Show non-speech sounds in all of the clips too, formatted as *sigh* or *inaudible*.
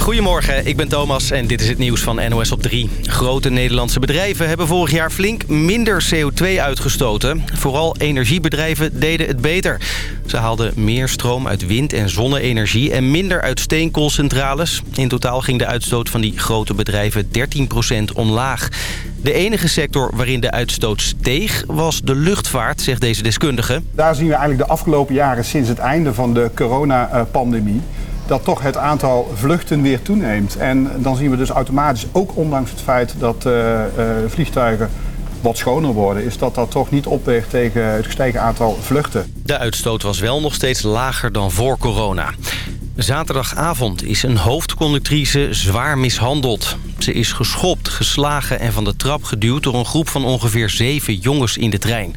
Goedemorgen, ik ben Thomas en dit is het nieuws van NOS op 3. Grote Nederlandse bedrijven hebben vorig jaar flink minder CO2 uitgestoten. Vooral energiebedrijven deden het beter. Ze haalden meer stroom uit wind- en zonne-energie en minder uit steenkoolcentrales. In totaal ging de uitstoot van die grote bedrijven 13% omlaag. De enige sector waarin de uitstoot steeg was de luchtvaart, zegt deze deskundige. Daar zien we eigenlijk de afgelopen jaren sinds het einde van de coronapandemie dat toch het aantal vluchten weer toeneemt. En dan zien we dus automatisch, ook ondanks het feit dat uh, vliegtuigen wat schoner worden... is dat dat toch niet opweegt tegen het gestegen aantal vluchten. De uitstoot was wel nog steeds lager dan voor corona. Zaterdagavond is een hoofdconductrice zwaar mishandeld. Ze is geschopt, geslagen en van de trap geduwd... door een groep van ongeveer zeven jongens in de trein.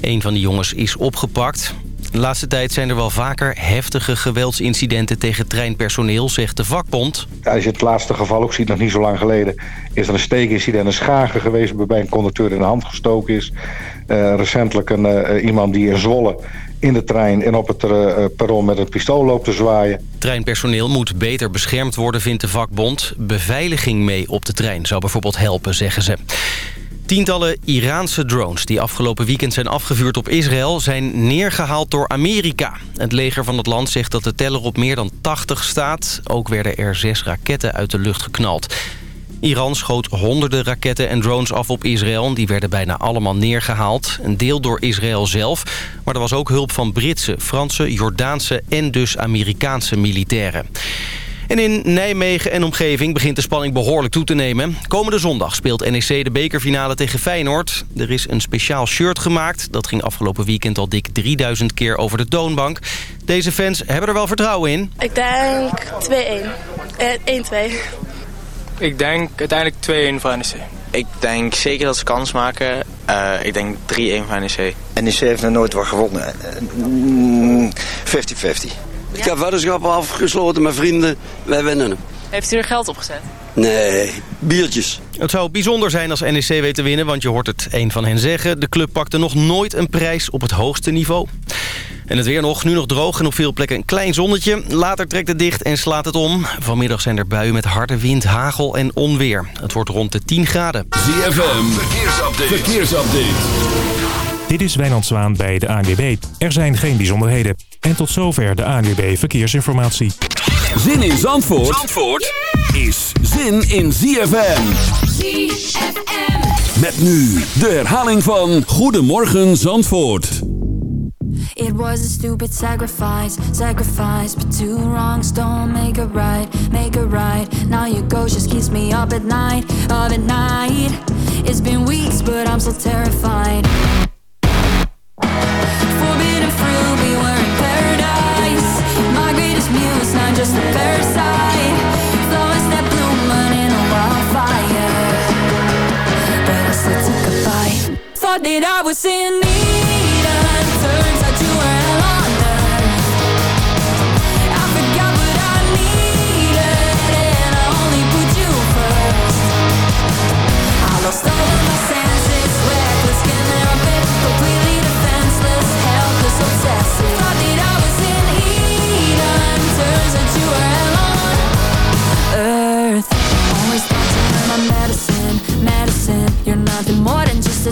Een van die jongens is opgepakt. De laatste tijd zijn er wel vaker heftige geweldsincidenten tegen treinpersoneel, zegt de vakbond. Als je het laatste geval ook ziet, nog niet zo lang geleden... is er een steekincident, een schager geweest... waarbij een conducteur in de hand gestoken is. Uh, recentelijk een, uh, iemand die in Zwolle in de trein en op het uh, perron met een pistool loopt te zwaaien. Treinpersoneel moet beter beschermd worden, vindt de vakbond. Beveiliging mee op de trein zou bijvoorbeeld helpen, zeggen ze. Tientallen Iraanse drones die afgelopen weekend zijn afgevuurd op Israël... zijn neergehaald door Amerika. Het leger van het land zegt dat de teller op meer dan 80 staat. Ook werden er zes raketten uit de lucht geknald. Iran schoot honderden raketten en drones af op Israël. Die werden bijna allemaal neergehaald. Een deel door Israël zelf. Maar er was ook hulp van Britse, Franse, Jordaanse en dus Amerikaanse militairen. En in Nijmegen en omgeving begint de spanning behoorlijk toe te nemen. Komende zondag speelt NEC de bekerfinale tegen Feyenoord. Er is een speciaal shirt gemaakt. Dat ging afgelopen weekend al dik 3000 keer over de toonbank. Deze fans hebben er wel vertrouwen in. Ik denk 2-1. Eh, 1-2. Ik denk uiteindelijk 2-1 voor NEC. Ik denk zeker dat ze kans maken. Uh, ik denk 3-1 voor NEC. NEC heeft nog nooit wat gewonnen. 50-50. Ik heb weddenschappen afgesloten met vrienden. Wij winnen hem. Heeft u er geld opgezet? Nee, biertjes. Het zou bijzonder zijn als NEC weet te winnen, want je hoort het een van hen zeggen. De club pakte nog nooit een prijs op het hoogste niveau. En het weer nog, nu nog droog en op veel plekken een klein zonnetje. Later trekt het dicht en slaat het om. Vanmiddag zijn er buien met harde wind, hagel en onweer. Het wordt rond de 10 graden. ZFM, verkeersupdate. verkeersupdate. Dit is Wijnand Zwaan bij de ANWB. Er zijn geen bijzonderheden. En tot zover de ANWB Verkeersinformatie. Zin in Zandvoort, Zandvoort is zin in ZFM. ZFM. Met nu de herhaling van Goedemorgen Zandvoort. It was a stupid sacrifice, sacrifice But two wrongs don't make it right, make it right Now your ghost just keeps me up at night, up at night It's been weeks but I'm still terrified that I was in need.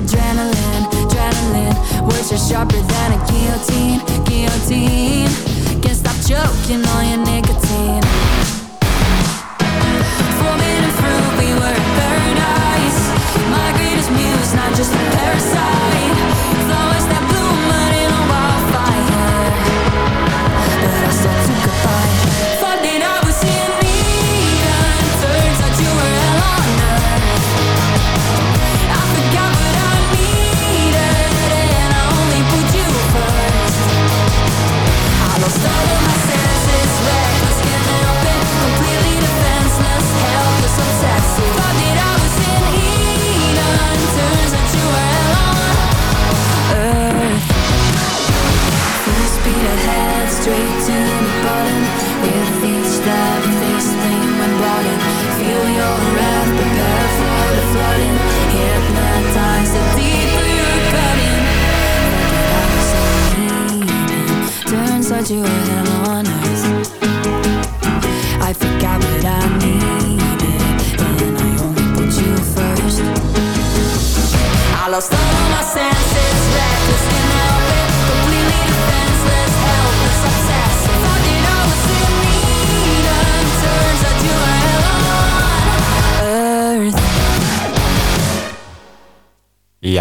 Adrenaline Adrenaline. Words are sharper than a guillotine Guillotine. Can't stop choking on your nicotine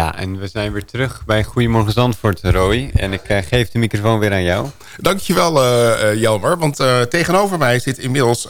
Ja, en we zijn weer terug bij Goedemorgen Zandvoort, Roy. En ik eh, geef de microfoon weer aan jou. Dankjewel, eh, Jelmer. Want tegenover mij zit inmiddels...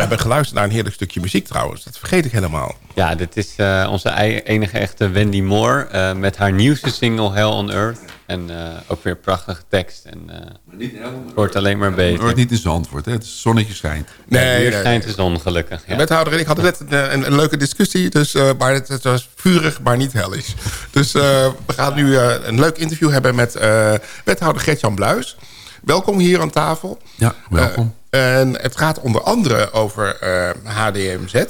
we hebben geluisterd naar een heerlijk stukje muziek trouwens. Dat vergeet ik helemaal. Ja, dit is eh, onze enige echte Wendy Moore eh, met haar nieuwste single Hell on Earth. En eh, ook weer prachtige tekst. En eh, het wordt alleen maar Het beter. wordt niet in Zandvoort, hè? Het zonnetje schijnt. Nee, Hier nee, schijnt de zon gelukkig. Ja. wethouder en ik hadden net een, een, een leuke discussie. Dus, eh, maar het, het was vurig, maar niet hellish. Dus eh, we gaan nu eh, een leuk interview hebben met eh, wethouder Gertjan Bluis. Welkom hier aan tafel. Ja, welkom. Eh, en het gaat onder andere over eh, HDMZ.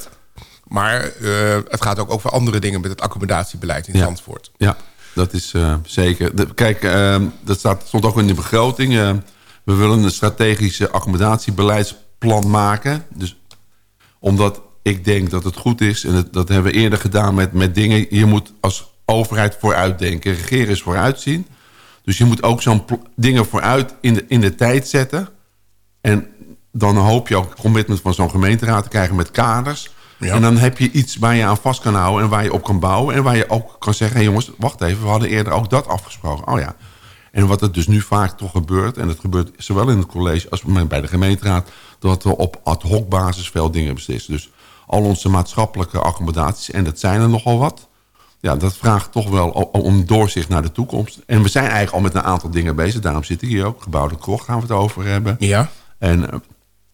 Maar eh, het gaat ook over andere dingen met het accommodatierbeleid in Ja. Zandvoort. Ja, dat is eh, zeker. De- kijk, eh, dat staat, stond ook in de begroting. eh, we willen een strategische accommodatierbeleidsplan maken. Dus omdat ik denk dat het goed is... en het- dat hebben we eerder gedaan met, met dingen... je moet als overheid vooruitdenken. Regeren is vooruitzien. Dus je moet ook zo'n dingen vooruit in de, in de tijd zetten. En dan hoop je ook commitment van zo'n gemeenteraad te krijgen met kaders. Ja. En dan heb je iets waar je aan vast kan houden en waar je op kan bouwen. En waar je ook kan zeggen, hey jongens, wacht even, we hadden eerder ook dat afgesproken. Oh ja. En wat er dus nu vaak toch gebeurt, en dat gebeurt zowel in het college als bij de gemeenteraad, dat we op ad hoc basis veel dingen beslissen. Dus al onze maatschappelijke accommodaties, en dat zijn er nogal wat, ja, dat vraagt toch wel om doorzicht naar de toekomst. En we zijn eigenlijk al met een aantal dingen bezig. Daarom zit ik hier ook. Gebouwde krocht gaan we het over hebben. Ja. En eh,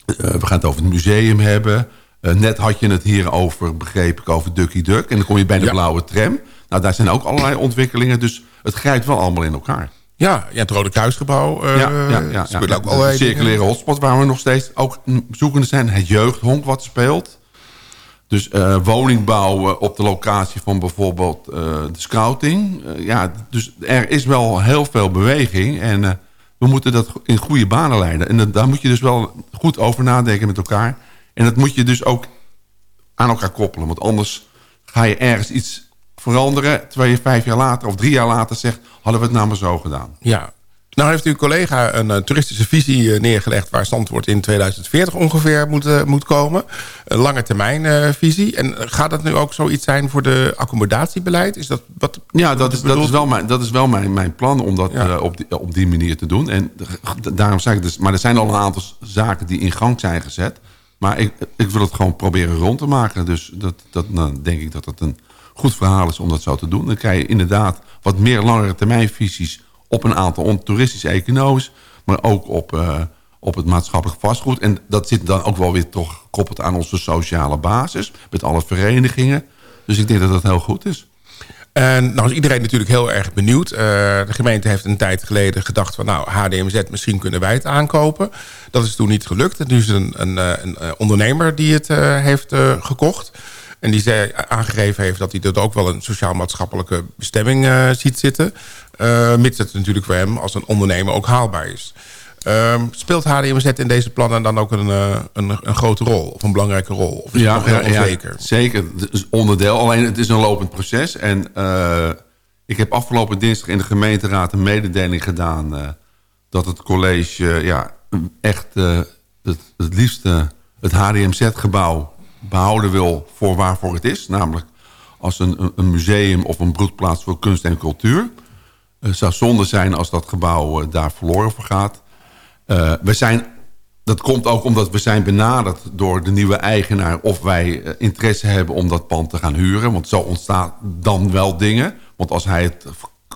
eh, we gaan het over het museum hebben. Eh, net had je het hier over, begreep ik, over Ducky Duck. En dan kom je bij de Ja. blauwe tram. Nou, daar zijn ook allerlei ontwikkelingen. Dus het grijpt wel allemaal in elkaar. Ja, ja het Rode Kruisgebouw. eh ja, ja, ja, ja. ook De allerlei circulaire hotspot waar we nog steeds ook zoekende zijn. Het jeugdhonk wat speelt. Dus eh, woningbouw eh, op de locatie van bijvoorbeeld eh, de scouting. Ja, dus er is wel heel veel beweging. En we moeten dat in goede banen leiden. En daar moet je dus wel goed over nadenken met elkaar. En dat moet je dus ook aan elkaar koppelen. Want anders ga je ergens iets veranderen... terwijl je vijf jaar later of drie jaar later zegt... hadden we het nou maar zo gedaan. Ja. Nou heeft uw collega een eh, toeristische visie eh, neergelegd... waar Zandvoort in 2040 ongeveer moet, eh, moet komen. Een lange termijn visie. En gaat dat nu ook zoiets zijn voor de accommodatiebeleid? Is dat wat Ja, dat is, dat is wel mijn, dat is wel mijn, mijn plan om dat Ja. op, die, op die manier te doen. En daarom zeg ik dus, maar er zijn al een aantal zaken die in gang zijn gezet. Maar ik, ik wil het gewoon proberen rond te maken. Dus dat, dat, dan denk ik dat het een goed verhaal is om dat zo te doen. Dan krijg je inderdaad wat meer langere termijnvisies op een aantal on- toeristische economisch. Maar ook op, eh, op het maatschappelijk vastgoed. En dat zit dan ook wel weer toch gekoppeld aan onze sociale basis. Met alle verenigingen. Dus ik denk dat dat heel goed is. En nou is iedereen natuurlijk heel erg benieuwd. Eh, de gemeente heeft een tijd geleden gedacht van... nou, HDMZ, misschien kunnen wij het aankopen. Dat is toen niet gelukt. En nu is een, een, eh, een ondernemer die het heeft gekocht. En die zei, aangegeven heeft dat hij er ook wel een sociaal-maatschappelijke bestemming ziet zitten. Eh, mits het natuurlijk voor hem als een ondernemer ook haalbaar is. Ehm, speelt HDMZ in deze plannen dan ook een, eh, een, een grote rol? Of een belangrijke rol? Of is het nog heel onzeker? zeker. Het is onderdeel. Alleen het is een lopend proces. En eh, ik heb afgelopen dinsdag in de gemeenteraad een mededeling gedaan... dat het college ja, echt het, het liefste het HDMZ-gebouw behouden wil voor waarvoor het is. Namelijk als een- een museum of een broedplaats voor kunst en cultuur. Het zou zonde zijn als dat gebouw eh, daar verloren voor gaat. Eh, we zijn, dat komt ook omdat we zijn benaderd door de nieuwe eigenaar... of wij eh, interesse hebben om dat pand te gaan huren. Want zo ontstaan dan wel dingen. Want als hij het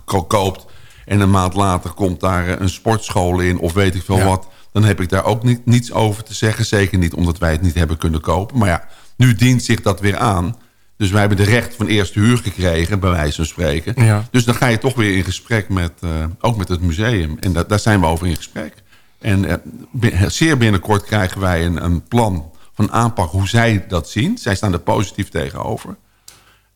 ko- koopt en een maand later komt daar eh, een sportschool in... of weet ik veel Ja. wat, dan heb ik daar ook niet, niets over te zeggen. Zeker niet omdat wij het niet hebben kunnen kopen. Maar ja, nu dient zich dat weer aan... Dus wij hebben de recht van eerste huur gekregen, bij wijze van spreken. Ja. Dus dan ga je toch weer in gesprek met, eh, ook met het museum. En da- daar zijn we over in gesprek. En eh, zeer binnenkort krijgen wij een, een plan van aanpak hoe zij dat zien. Zij staan er positief tegenover.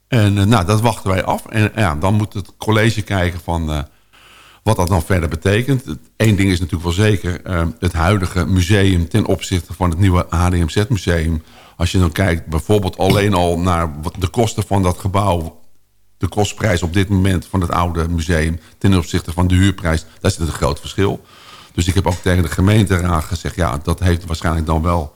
En eh, nou, dat wachten wij af. En ja, dan moet het college kijken van wat dat dan verder betekent. Eén ding is natuurlijk wel zeker. het huidige museum ten opzichte van het nieuwe HDMZ-museum. Als je dan kijkt bijvoorbeeld alleen al naar de kosten van dat gebouw de kostprijs op dit moment van het oude museum... ten opzichte van de huurprijs, daar zit een groot verschil. Dus ik heb ook tegen de gemeenteraad gezegd... ja, dat heeft waarschijnlijk dan wel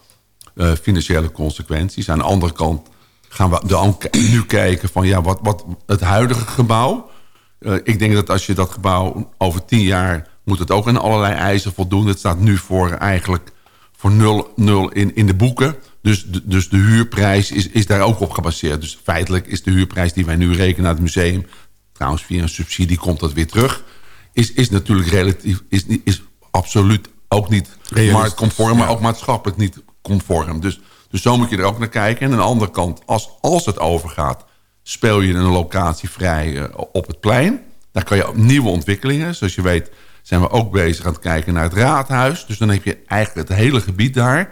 eh, financiële consequenties. Aan de andere kant gaan we dan *clears throat* nu kijken van ja, wat, wat het huidige gebouw. Eh, ik denk dat als je dat gebouw over tien jaar moet het ook aan allerlei eisen voldoen. Het staat nu voor eigenlijk voor nul, nul in, in de boeken. Dus de, dus de huurprijs is, is daar ook op gebaseerd. Dus feitelijk is de huurprijs die wij nu rekenen naar het museum... trouwens via een subsidie komt dat weer terug... is, is natuurlijk relatief, is, is absoluut ook niet marktconform... maar ook maatschappelijk niet conform. Dus, dus zo moet je er ook naar kijken. En aan de andere kant, als, als het overgaat... speel je een locatie vrij eh, op het plein. Dan kan je ook nieuwe ontwikkelingen. Zoals je weet zijn we ook bezig aan het kijken naar het raadhuis. Dus dan heb je eigenlijk het hele gebied daar.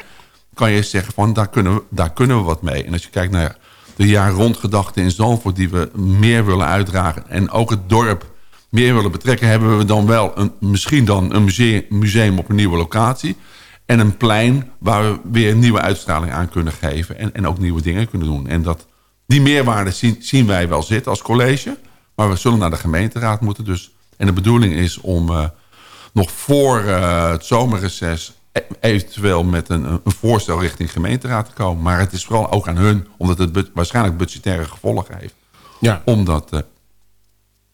Kan je zeggen van daar kunnen we, daar kunnen we wat mee. En als je kijkt naar de jaar rondgedachten in Zandvoort... die we meer willen uitdragen. En ook het dorp meer willen betrekken... hebben we dan wel een, misschien dan een museum, museum op een nieuwe locatie. En een plein waar we weer een nieuwe uitstraling aan kunnen geven. En, en ook nieuwe dingen kunnen doen. En dat, die meerwaarde zien, zien wij wel zitten als college. Maar we zullen naar de gemeenteraad moeten. Dus, en de bedoeling is om eh, nog voor eh, het zomerreces... eventueel met een, een voorstel richting gemeenteraad te komen. Maar het is vooral ook aan hun, omdat het bu- waarschijnlijk budgettaire gevolgen heeft... Ja. om dat eh,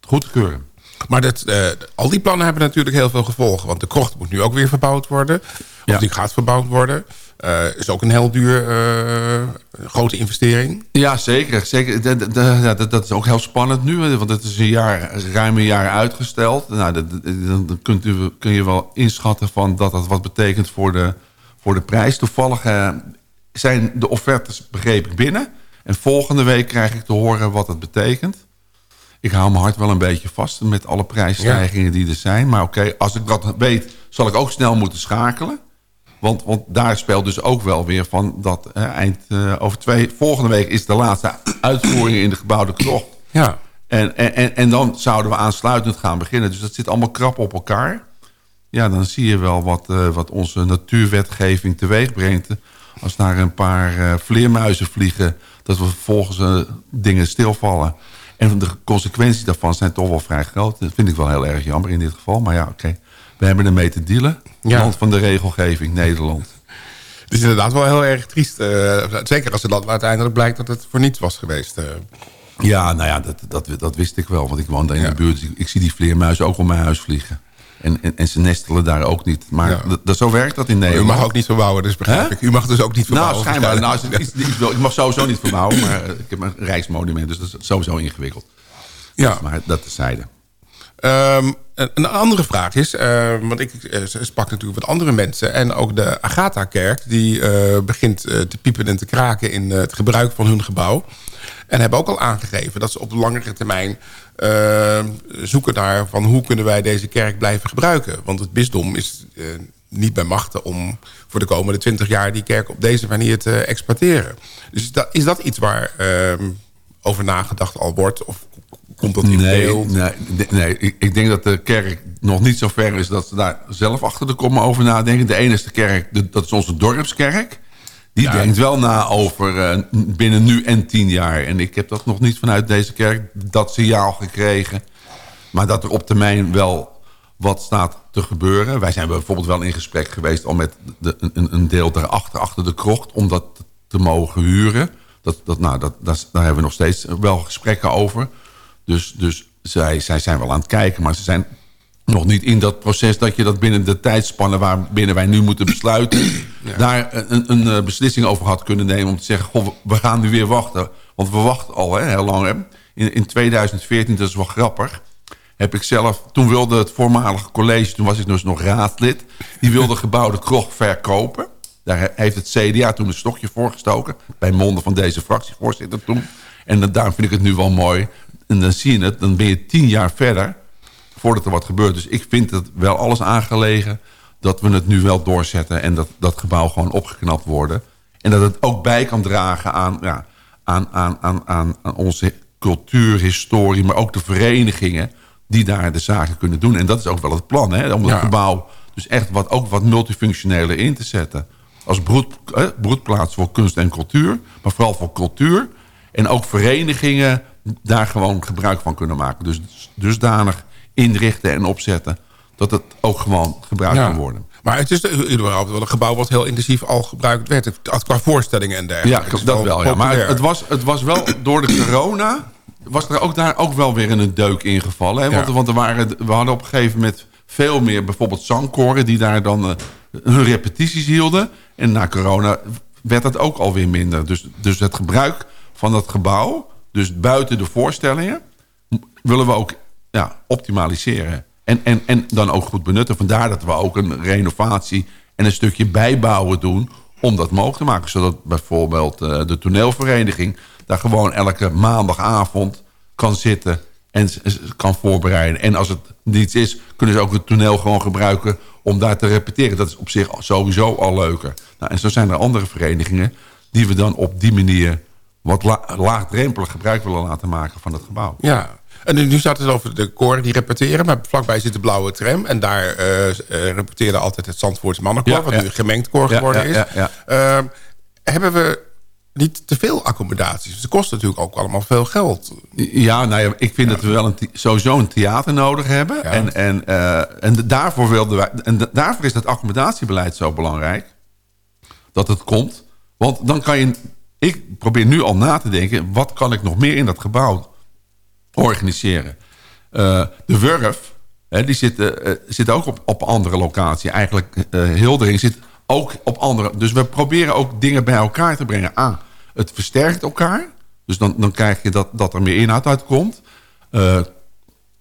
goed te keuren. Maar dat, eh, al die plannen hebben natuurlijk heel veel gevolgen. Want de krocht moet nu ook weer verbouwd worden. Of die gaat verbouwd worden. Eh is ook een heel duur, eh, grote investering. Ja, zeker. zeker. Dat, dat- dat, dat is ook heel spannend nu. Want het is een jaar, ruim een jaar uitgesteld. Nou, dat, dat- dan kunt u, kun je wel inschatten van dat dat wat betekent voor de, voor de prijs. Toevallig eh, zijn de offertes, begreep ik, binnen. En volgende week krijg ik te horen wat het betekent. Ik hou mijn hart wel een beetje vast met alle prijsstijgingen die er zijn. Maar oké, als ik dat weet, zal ik ook snel moeten schakelen. Want, want daar speelt dus ook wel weer van dat eind eh, over twee... Volgende week is de laatste *clears throat* uitvoering in de gebouwde krocht. Ja. En, en, en, dan zouden we aansluitend gaan beginnen. Dus dat zit allemaal krap op elkaar. Ja, dan zie je wel wat, eh, wat onze natuurwetgeving teweeg brengt. Als daar een paar eh, vleermuizen vliegen... dat we vervolgens dingen stilvallen. En de consequenties daarvan zijn toch wel vrij groot. Dat vind ik wel heel erg jammer in dit geval. Maar ja, oké. We hebben ermee te dealen. Ja. Land van de regelgeving, Nederland. Het is inderdaad wel heel erg triest. eh, zeker als het dan uiteindelijk blijkt dat het voor niets was geweest. eh. Ja, nou ja, dat, dat, dat wist ik wel. Want ik woon daar in de buurt. Dus ik, ik zie die vleermuizen ook om mijn huis vliegen. En, en, en ze nestelen daar ook niet. Maar Ja. dat- zo werkt dat in U Nederland. mag ook niet verbouwen, dus begrijp ik. U mag dus ook niet verbouwen. Nou, schijnbaar. Nou, het iets, iets wil- ik mag sowieso niet verbouwen. Maar eh, ik heb een rijksmonument. Dus dat is sowieso ingewikkeld. Ja. Maar dat terzijde. Ehm, een, een andere vraag is, eh, want ik eh, sprak natuurlijk wat andere mensen... en ook de Agatha-kerk, die eh, begint eh, te piepen en te kraken... in het gebruik van hun gebouw. En hebben ook al aangegeven dat ze op langere termijn eh, zoeken naar... van hoe kunnen wij deze kerk blijven gebruiken. Want het bisdom is niet bij machten om voor de komende twintig jaar... die kerk op deze manier te exploiteren. Dus is dat, is dat iets waar ehm, over nagedacht al wordt... of komt dat in Nee, beeld? nee. Ik, ik denk dat de kerk nog niet zo ver is dat ze daar zelf achter de komma over nadenken. De enige kerk, de- dat is onze dorpskerk. Die denkt wel na over eh, binnen nu en tien jaar. En ik heb dat nog niet vanuit deze kerk, dat signaal gekregen. Maar dat er op termijn wel wat staat te gebeuren. Wij zijn bijvoorbeeld wel in gesprek geweest... al met de, een, een deel daarachter, achter de krocht... om dat te mogen huren. Dat, dat, nou, dat, dat, daar hebben we nog steeds wel gesprekken over. Dus, dus zij, zij zijn wel aan het kijken, maar ze zijn nog niet in dat proces... dat je dat binnen de tijdspannen waarbinnen wij nu moeten besluiten... daar een, een eh, beslissing over had kunnen nemen om te zeggen... Goh, we gaan nu weer wachten. Want we wachten al hè, heel lang. Hè. In, in 2014, dat is wel grappig heb ik zelf... Toen wilde het voormalige college, toen was ik dus nog raadlid... die wilde gebouwde krocht verkopen. Daar he- heeft het CDA toen een stokje voor gestoken... bij monden van deze fractievoorzitter toen. En dan, daarom vind ik het nu wel mooi. En dan zie je het, dan ben je tien jaar verder... voordat er wat gebeurt. Dus ik vind het wel alles aangelegen... dat we het nu wel doorzetten... en dat dat gebouw gewoon opgeknapt worden. En dat het ook bij kan dragen aan, ja, aan, aan, aan, aan, aan onze cultuur, historie... maar ook de verenigingen die daar de zaken kunnen doen. En dat is ook wel het plan, hè? om het Ja. gebouw dus echt wat, ook wat multifunctioneler in te zetten. Als broed, eh, broedplaats voor kunst en cultuur, maar vooral voor cultuur. En ook verenigingen daar gewoon gebruik van kunnen maken. Dus dusdanig inrichten en opzetten dat het ook gewoon gebruikt Ja. kan worden. Maar het is überhaupt wel een gebouw wat heel intensief al gebruikt werd. Qua voorstellingen en dergelijke. Ja, dat wel. Ja. Maar het was, het was wel door de corona... was er ook daar ook wel weer in een deuk ingevallen. Hè? Want, Ja. want er waren, we hadden op een gegeven moment veel meer... bijvoorbeeld zangkoren die daar dan eh, hun repetities hielden. En na corona werd dat ook alweer minder. Dus, dus het gebruik van dat gebouw... dus buiten de voorstellingen... willen we ook ja, optimaliseren. En, en, en dan ook goed benutten. Vandaar dat we ook een renovatie en een stukje bijbouwen doen... om dat mogelijk te maken. Zodat bijvoorbeeld eh, de toneelvereniging... daar gewoon elke maandagavond kan zitten en kan voorbereiden. En als het niets is, kunnen ze ook het toneel gewoon gebruiken... om daar te repeteren. Dat is op zich sowieso al leuker. Nou, en zo zijn er andere verenigingen... die we dan op die manier wat la laagdrempelig gebruik willen laten maken van het gebouw. Ja. En nu, staat het over de koren die repeteren. Maar vlakbij zit de blauwe tram. En daar eh, repeteerde altijd het Zandvoorts mannenkoor. Ja, wat ja. nu een gemengd koor Ja, geworden is. Ehm, hebben we niet te veel accommodaties? Ze kosten natuurlijk ook allemaal veel geld. Ja, nou ja, ik vind dat we wel een, sowieso een theater nodig hebben. En, en, eh, en daarvoor wilden wij, en da- daarvoor is dat accommodatiebeleid zo belangrijk. Dat het komt. Want dan kan je... Ik probeer nu al na te denken... wat kan ik nog meer in dat gebouw organiseren? Eh, de Wurf, hè, die zit, eh, eh, zit ook op, op andere locatie. Eigenlijk eh Hildering zit ook op andere... Dus we proberen ook dingen bij elkaar te brengen. A, het versterkt elkaar. Dus dan, dan krijg je dat, dat er meer inhoud uitkomt. Eh,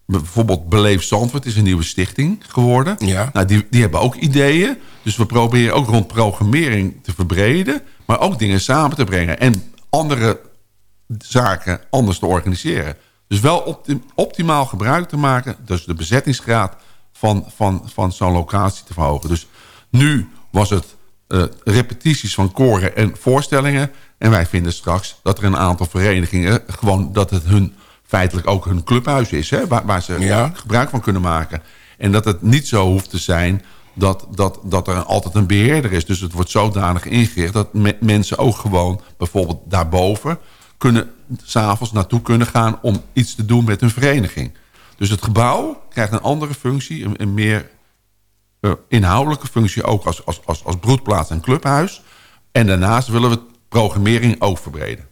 bijvoorbeeld Beleef Zandvoort is een nieuwe stichting geworden. Ja. Nou, die, die hebben ook ideeën. Dus we proberen ook rond programmering te verbreden. Maar ook dingen samen te brengen. En andere zaken anders te organiseren. Dus wel opti- optimaal gebruik te maken. Dus de bezettingsgraad van, van, van zo'n locatie te verhogen. Dus nu was het eh, repetities van koren en voorstellingen. En wij vinden straks dat er een aantal verenigingen... gewoon dat het hun feitelijk ook hun clubhuis is... Hè, waar, waar ze Ja. gebruik van kunnen maken. En dat het niet zo hoeft te zijn dat, dat, dat er altijd een beheerder is. Dus het wordt zodanig ingericht dat me- mensen ook gewoon... bijvoorbeeld daarboven kunnen s'avonds naartoe kunnen gaan... om iets te doen met hun vereniging. Dus het gebouw krijgt een andere functie, een, een meer eh, inhoudelijke functie ook als, als, als, als broedplaats en clubhuis. En daarnaast willen we programmering ook verbreden.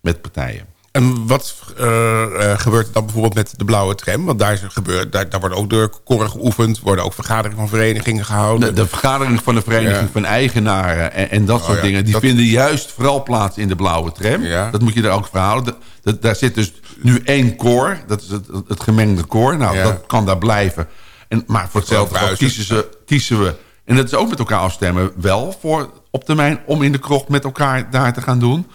Met partijen. En wat eh, eh, gebeurt er dan bijvoorbeeld met de blauwe tram? Want daar, is er gebeurd, daar, daar worden ook door koren geoefend. Worden ook vergaderingen van verenigingen gehouden. De, de vergadering van de vereniging van eigenaren en, en dat Oh soort dingen... die dat- vinden juist vooral plaats in de blauwe tram. Dat moet je daar ook verhouden. Dat- dat- daar zit dus nu één koor, dat is het, het gemengde koor. Nou, dat kan daar blijven. En, maar voor hetzelfde kiezen, ze, kiezen we... en dat is ook met elkaar afstemmen... wel voor op termijn om in de krocht met elkaar daar te gaan doen...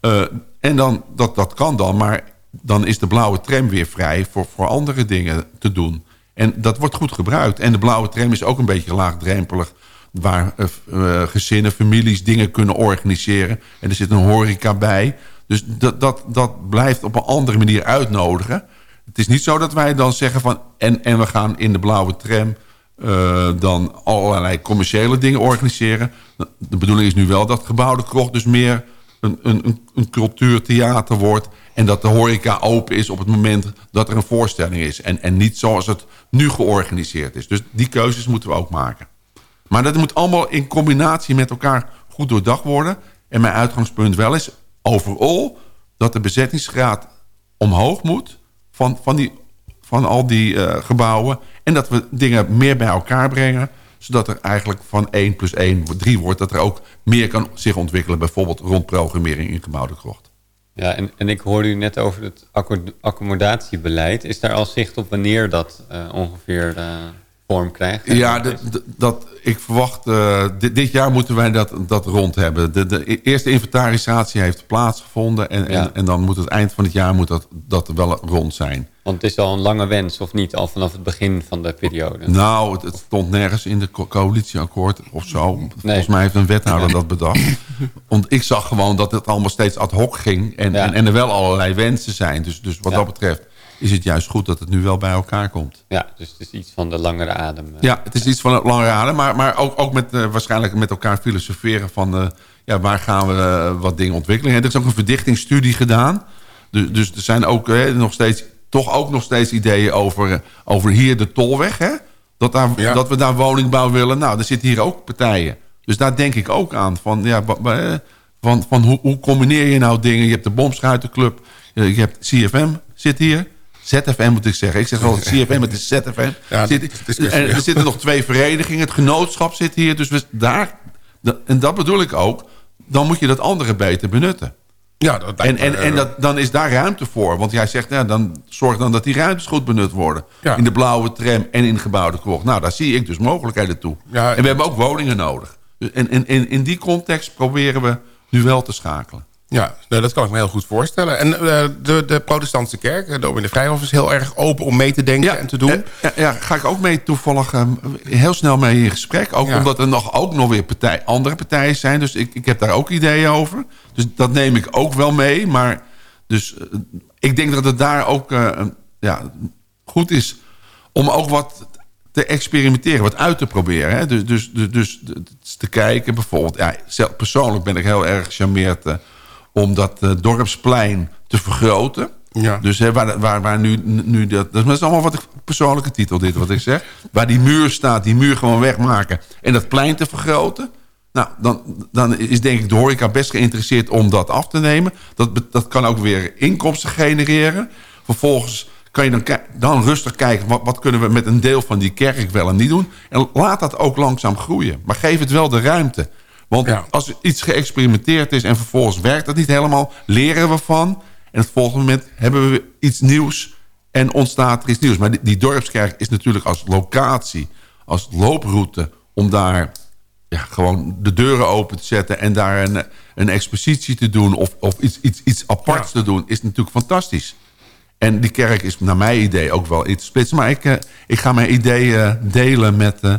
Eh, en dan, dat, dat kan dan, maar dan is de blauwe tram weer vrij voor, voor andere dingen te doen. En dat wordt goed gebruikt. En de blauwe tram is ook een beetje laagdrempelig... waar eh, eh, gezinnen, families dingen kunnen organiseren. En er zit een horeca bij. Dus dat, dat, dat blijft op een andere manier uitnodigen. Het is niet zo dat wij dan zeggen van... en, en we gaan in de blauwe tram eh, dan allerlei commerciële dingen organiseren. De bedoeling is nu wel dat gebouw de krocht dus meer een, cultuurtheater wordt... en dat de horeca open is op het moment dat er een voorstelling is. En, en niet zoals het nu georganiseerd is. Dus die keuzes moeten we ook maken. Maar dat moet allemaal in combinatie met elkaar goed doordacht worden. En mijn uitgangspunt wel is overal dat de bezettingsgraad omhoog moet van, van, die, van al die eh, gebouwen. En dat we dingen meer bij elkaar brengen. Zodat er eigenlijk van 1 plus 1 3 wordt. Dat er ook meer kan zich ontwikkelen. Bijvoorbeeld rond programmering in gebouwde krocht. Ja, en, en ik hoorde u net over het acco- accommodatiebeleid. Is daar al zicht op wanneer dat eh, ongeveer eh, vorm krijgt? Ja, dat, ik verwacht... eh, dit, dit jaar moeten wij dat, dat rond hebben. De, de eerste inventarisatie heeft plaatsgevonden. En, Ja. en, en dan moet het eind van het jaar moet dat, dat wel rond zijn. Want het is al een lange wens, of niet? Al vanaf het begin van de periode. Nou, het, het stond nergens in de co- coalitieakkoord of zo. Volgens mij heeft een wethouder dat bedacht. Want ik zag gewoon dat het allemaal steeds ad hoc ging. En, en, en er wel allerlei wensen zijn. Dus, dus wat Ja. dat betreft is het juist goed dat het nu wel bij elkaar komt. Ja, dus het is iets van de langere adem. eh. Ja, het is iets van het lange raden. Maar, maar ook, ook met, eh, waarschijnlijk met elkaar filosoferen van... eh, ja, waar gaan we wat dingen ontwikkelen. Er is ook een verdichtingsstudie gedaan. Dus, dus er zijn ook nog steeds, toch ook nog steeds ideeën over, eh, over hier de tolweg. Hè? dat, daar, dat we daar woningbouw willen. Nou, er zitten hier ook partijen. Dus daar denk ik ook aan. Van, ja, eh, van, van hoe, hoe combineer je nou dingen? Je hebt de Bomschuitenclub, je hebt CFM zit hier. ZFM moet ik zeggen. Ik zeg wel *laughs* CFM, het is ZFM. Ja, Zit- het is- en ja. er zitten nog twee verenigingen. Het genootschap zit hier. Dus we, daar, en dat bedoel ik ook. Dan moet je dat andere beter benutten. Ja, dat En, me, en, en eh, dat, dan is daar ruimte voor. Want jij zegt, ja, dan zorg dan dat die ruimtes goed benut worden. Ja. In de blauwe tram en in de gebouwde kroeg. Nou, daar zie ik dus mogelijkheden toe. Ja, en we hebben ook woningen nodig. Dus En, en, en in die context proberen we nu wel te schakelen. Ja, nou, dat kan ik me heel goed voorstellen. En eh, de, de protestantse kerk, de Dominee Vrijhof, is heel erg open om mee te denken en te doen. Ja, ja, ga ik ook mee toevallig eh, heel snel mee in gesprek. Ook omdat er nog, ook nog weer partij, andere partijen zijn. Dus ik, ik heb daar ook ideeën over. Dus dat neem ik ook wel mee. Maar dus, eh, ik denk dat het daar ook eh, ja, goed is om ook wat te experimenteren, wat uit te proberen. Hè? Dus, dus, dus, dus, te kijken bijvoorbeeld. Ja, zelf, persoonlijk ben ik heel erg gecharmeerd eh, om dat eh, dorpsplein te vergroten. Ja. Dus hè, waar, waar, waar nu, nu dat, dat is allemaal wat ik, persoonlijke titel dit wat ik zeg. Waar die muur staat, die muur gewoon wegmaken en dat plein te vergroten. Nou, dan, dan is denk ik de horeca best geïnteresseerd om dat af te nemen. Dat, dat kan ook weer inkomsten genereren. Vervolgens kan je dan, dan rustig kijken... Wat, wat kunnen we met een deel van die kerk wel en niet doen. En laat dat ook langzaam groeien. Maar geef het wel de ruimte. Want als er iets geëxperimenteerd is... en vervolgens werkt dat niet helemaal... leren we van. En het volgende moment hebben we iets nieuws... en ontstaat er iets nieuws. Maar die, die dorpskerk is natuurlijk als locatie... als looproute om daar ja, gewoon de deuren open te zetten... en daar een, een expositie te doen of, of iets, iets, iets aparts te doen... is natuurlijk fantastisch. En die kerk is naar mijn idee ook wel iets spits. Maar ik, eh, ik ga mijn ideeën delen met, eh,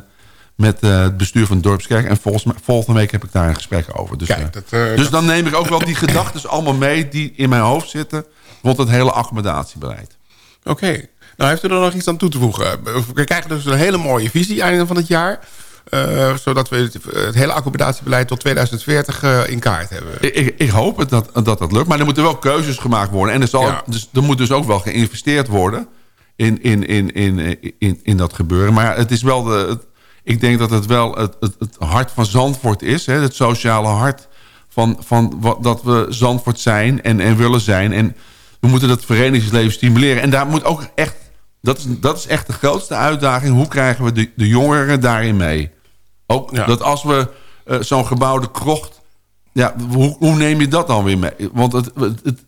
met eh, het bestuur van dorpskerk. En volgens volgende week heb ik daar een gesprek over. Dus, Kijk, eh, dat, eh, dus dat- dan neem ik ook wel die gedachten allemaal mee... die in mijn hoofd zitten rond het hele accommodatiebeleid. Oké. Nou, heeft u er nog iets aan toe te voegen? We krijgen dus een hele mooie visie einde van het jaar. zodat we het, het hele accommodatiebeleid tot 2040 eh, in kaart hebben. Ik, ik, hoop het dat, dat dat lukt. Maar er moeten wel keuzes gemaakt worden. En er, zal, Ja. dus, er moet dus ook wel geïnvesteerd worden in, in, in, in, in, in dat gebeuren. Maar het is wel de, ik denk dat het wel het, het, het hart van Zandvoort is. Hè? Het sociale hart van, van wat, dat we Zandvoort zijn en, en willen zijn. En we moeten dat verenigingsleven stimuleren. En daar moet ook echt... Dat is, dat is echt de grootste uitdaging. Hoe krijgen we de, de jongeren daarin mee? Ook dat als we eh, zo'n gebouwde krocht... Ja, hoe, hoe neem je dat dan weer mee? Want het, het, het,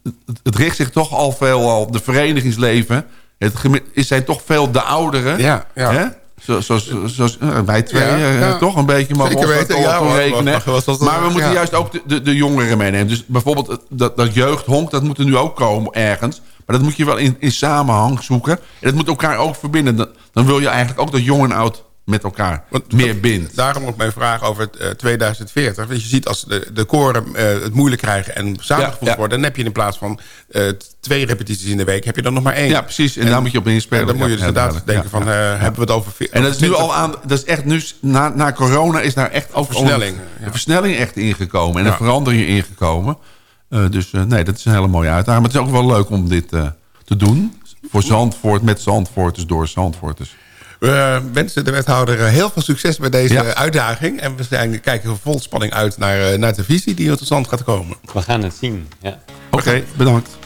het, richt zich toch al veel al... De verenigingsleven... Het is zijn toch veel de ouderen. Ja, ja. Hè? Zo, zoals, zoals eh, wij twee Ja, eh, ja. toch een beetje maar Zeker weten, ja, hoor. rekenen. Maar we moeten juist ook de, de, de jongeren meenemen. Dus bijvoorbeeld het- dat, dat jeugdhonk, dat moet er nu ook komen ergens. Maar dat moet je wel in, in samenhang zoeken. En dat moet elkaar ook verbinden. Dan, dan wil je eigenlijk ook dat jong en oud met elkaar meer bindt. Daarom ook mijn vraag over het, eh, 2040. Want je ziet als de, de koren eh, het moeilijk krijgen en samengevoegd Ja, worden... dan heb je in plaats van eh, twee repetities in de week... heb je dan nog maar één. Ja, precies. En daar moet je op inspelen. En dan moet je dus inderdaad denken van... hebben we het over... ve- En dat is nu over al aan, dat is echt nu, na, na corona is daar echt ook Versnelling, versnelling echt ingekomen. En een verandering ingekomen. Dus nee, dat is een hele mooie uitdaging. Maar het is ook wel leuk om dit te doen. Voor Zandvoort, met Zandvoorters, door Zandvoorters. We wensen de wethouder eh, heel veel succes bij deze Ja. uitdaging. En we zijn, kijken vol spanning uit naar, eh, naar de visie die tot stand gaat komen. We gaan het zien, ja. Oké, bedankt.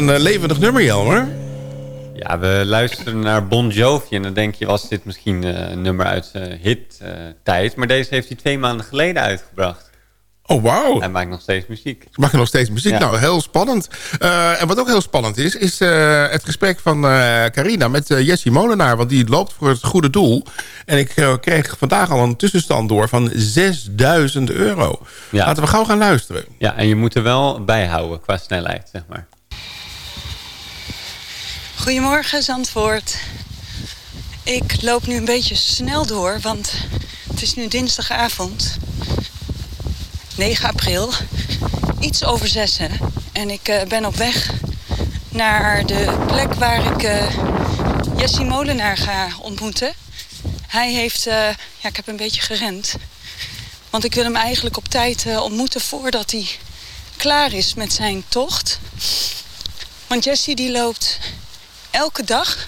Een eh, levendig nummer, Jelmer. Ja, we luisteren naar Bon Jovi en dan denk je, was dit misschien eh, een nummer uit zijn hit-tijd. maar deze heeft hij twee maanden geleden uitgebracht. Oh, wauw. Hij maakt nog steeds muziek. Ze maken nog steeds muziek. Ja. Nou, heel spannend. Eh, en wat ook heel spannend is, is eh, het gesprek van eh, Carina met uh, Jessie Molenaar. Want die loopt voor het goede doel. En ik eh, kreeg vandaag al een tussenstand door van 6000 euro. Ja. Laten we gauw gaan luisteren. Ja, en je moet er wel bijhouden qua snelheid, zeg maar. Goedemorgen Zandvoort. Ik loop nu een beetje snel door, want het is nu dinsdagavond. 9 april. Iets over zes, hè. En ik eh, ben op weg naar de plek waar ik eh Jessie Molenaar ga ontmoeten. Hij heeft... eh, ja, ik heb een beetje gerend. Want ik wil hem eigenlijk op tijd ontmoeten voordat hij klaar is met zijn tocht. Want Jessie die loopt elke dag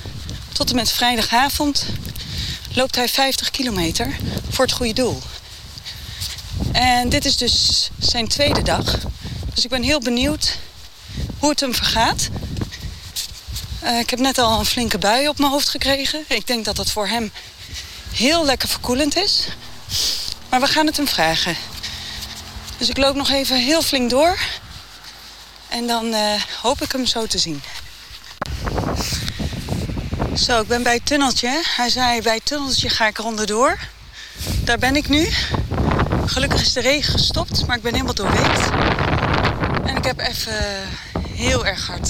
tot en met vrijdagavond loopt hij 50 kilometer voor het goede doel. En dit is dus zijn tweede dag. Dus ik ben heel benieuwd hoe het hem vergaat. Eh, ik heb net al een flinke bui op mijn hoofd gekregen. Ik denk dat dat voor hem heel lekker verkoelend is. Maar we gaan het hem vragen. Dus ik loop nog even heel flink door. En dan eh, hoop ik hem zo te zien. Zo, ik ben bij het tunneltje. Hij zei, bij het tunneltje ga ik ronderdoor. Daar ben ik nu. Gelukkig is de regen gestopt, maar ik ben helemaal doorweekt. En ik heb even heel erg hard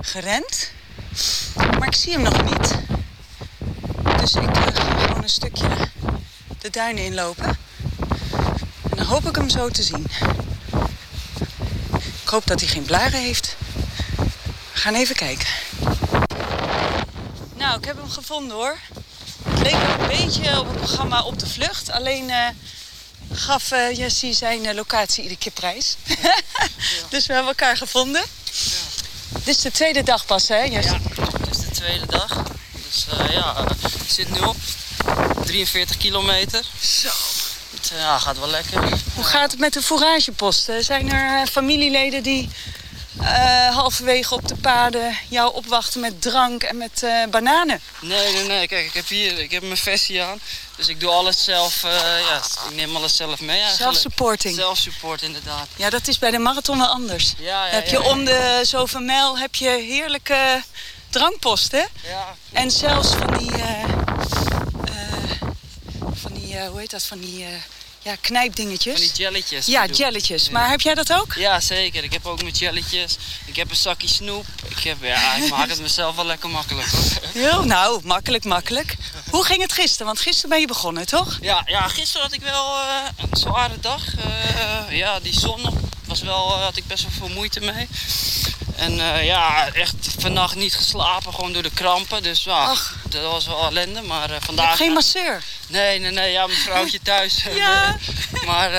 gerend. Maar ik zie hem nog niet. Dus ik eh, ga gewoon een stukje de duinen inlopen. En dan hoop ik hem zo te zien. Ik hoop dat hij geen blaren heeft. We gaan even kijken. Nou, ik heb hem gevonden hoor. Het leek een beetje op het programma Op de Vlucht. Alleen eh, gaf eh, Jessie zijn eh, locatie iedere keer prijs. *laughs* dus we hebben elkaar gevonden. Dit is de tweede dag pas, hè Jessie? Het is de tweede dag. Dus ja, ik zit nu op 43 kilometer. Zo. Het ja, gaat wel lekker. Hoe gaat het met de fourageposten? Zijn er familieleden die eh, halverwege op de paden jou opwachten met drank en met eh, bananen. Nee, nee, nee. Kijk, ik heb hier ik heb mijn vestie aan. Dus ik doe alles zelf. eh, ja, ik neem alles zelf mee eigenlijk. Self-supporting. Self-support, inderdaad. Ja, dat is bij de marathon wel anders. Ja, ja, heb je ja, om de zoveel mijl heb je heerlijke drankposten. Ja. En zelfs van die, van die hoe heet dat, van die ja, knijpdingetjes. Van die jelletjes. Ja, jelletjes. Ja. Maar heb jij dat ook? Ja, zeker. Ik heb ook mijn jelletjes. Ik heb een zakje snoep. Ik, heb, ja, ik maak het mezelf wel lekker makkelijk. Heel, nou, makkelijk, makkelijk. Hoe ging het gisteren? Want gisteren ben je begonnen, toch? Ja, ja gisteren had ik wel eh, een zware dag. Eh, ja, die zon was wel, eh, had ik best wel veel moeite mee. En eh, ja, echt vannacht niet geslapen, gewoon door de krampen. Dus ja, dat was wel ellende. Maar eh, vandaag... geen masseur. Nee, nee, nee. Ja, mijn vrouwtje thuis. *laughs* Ja. *laughs* maar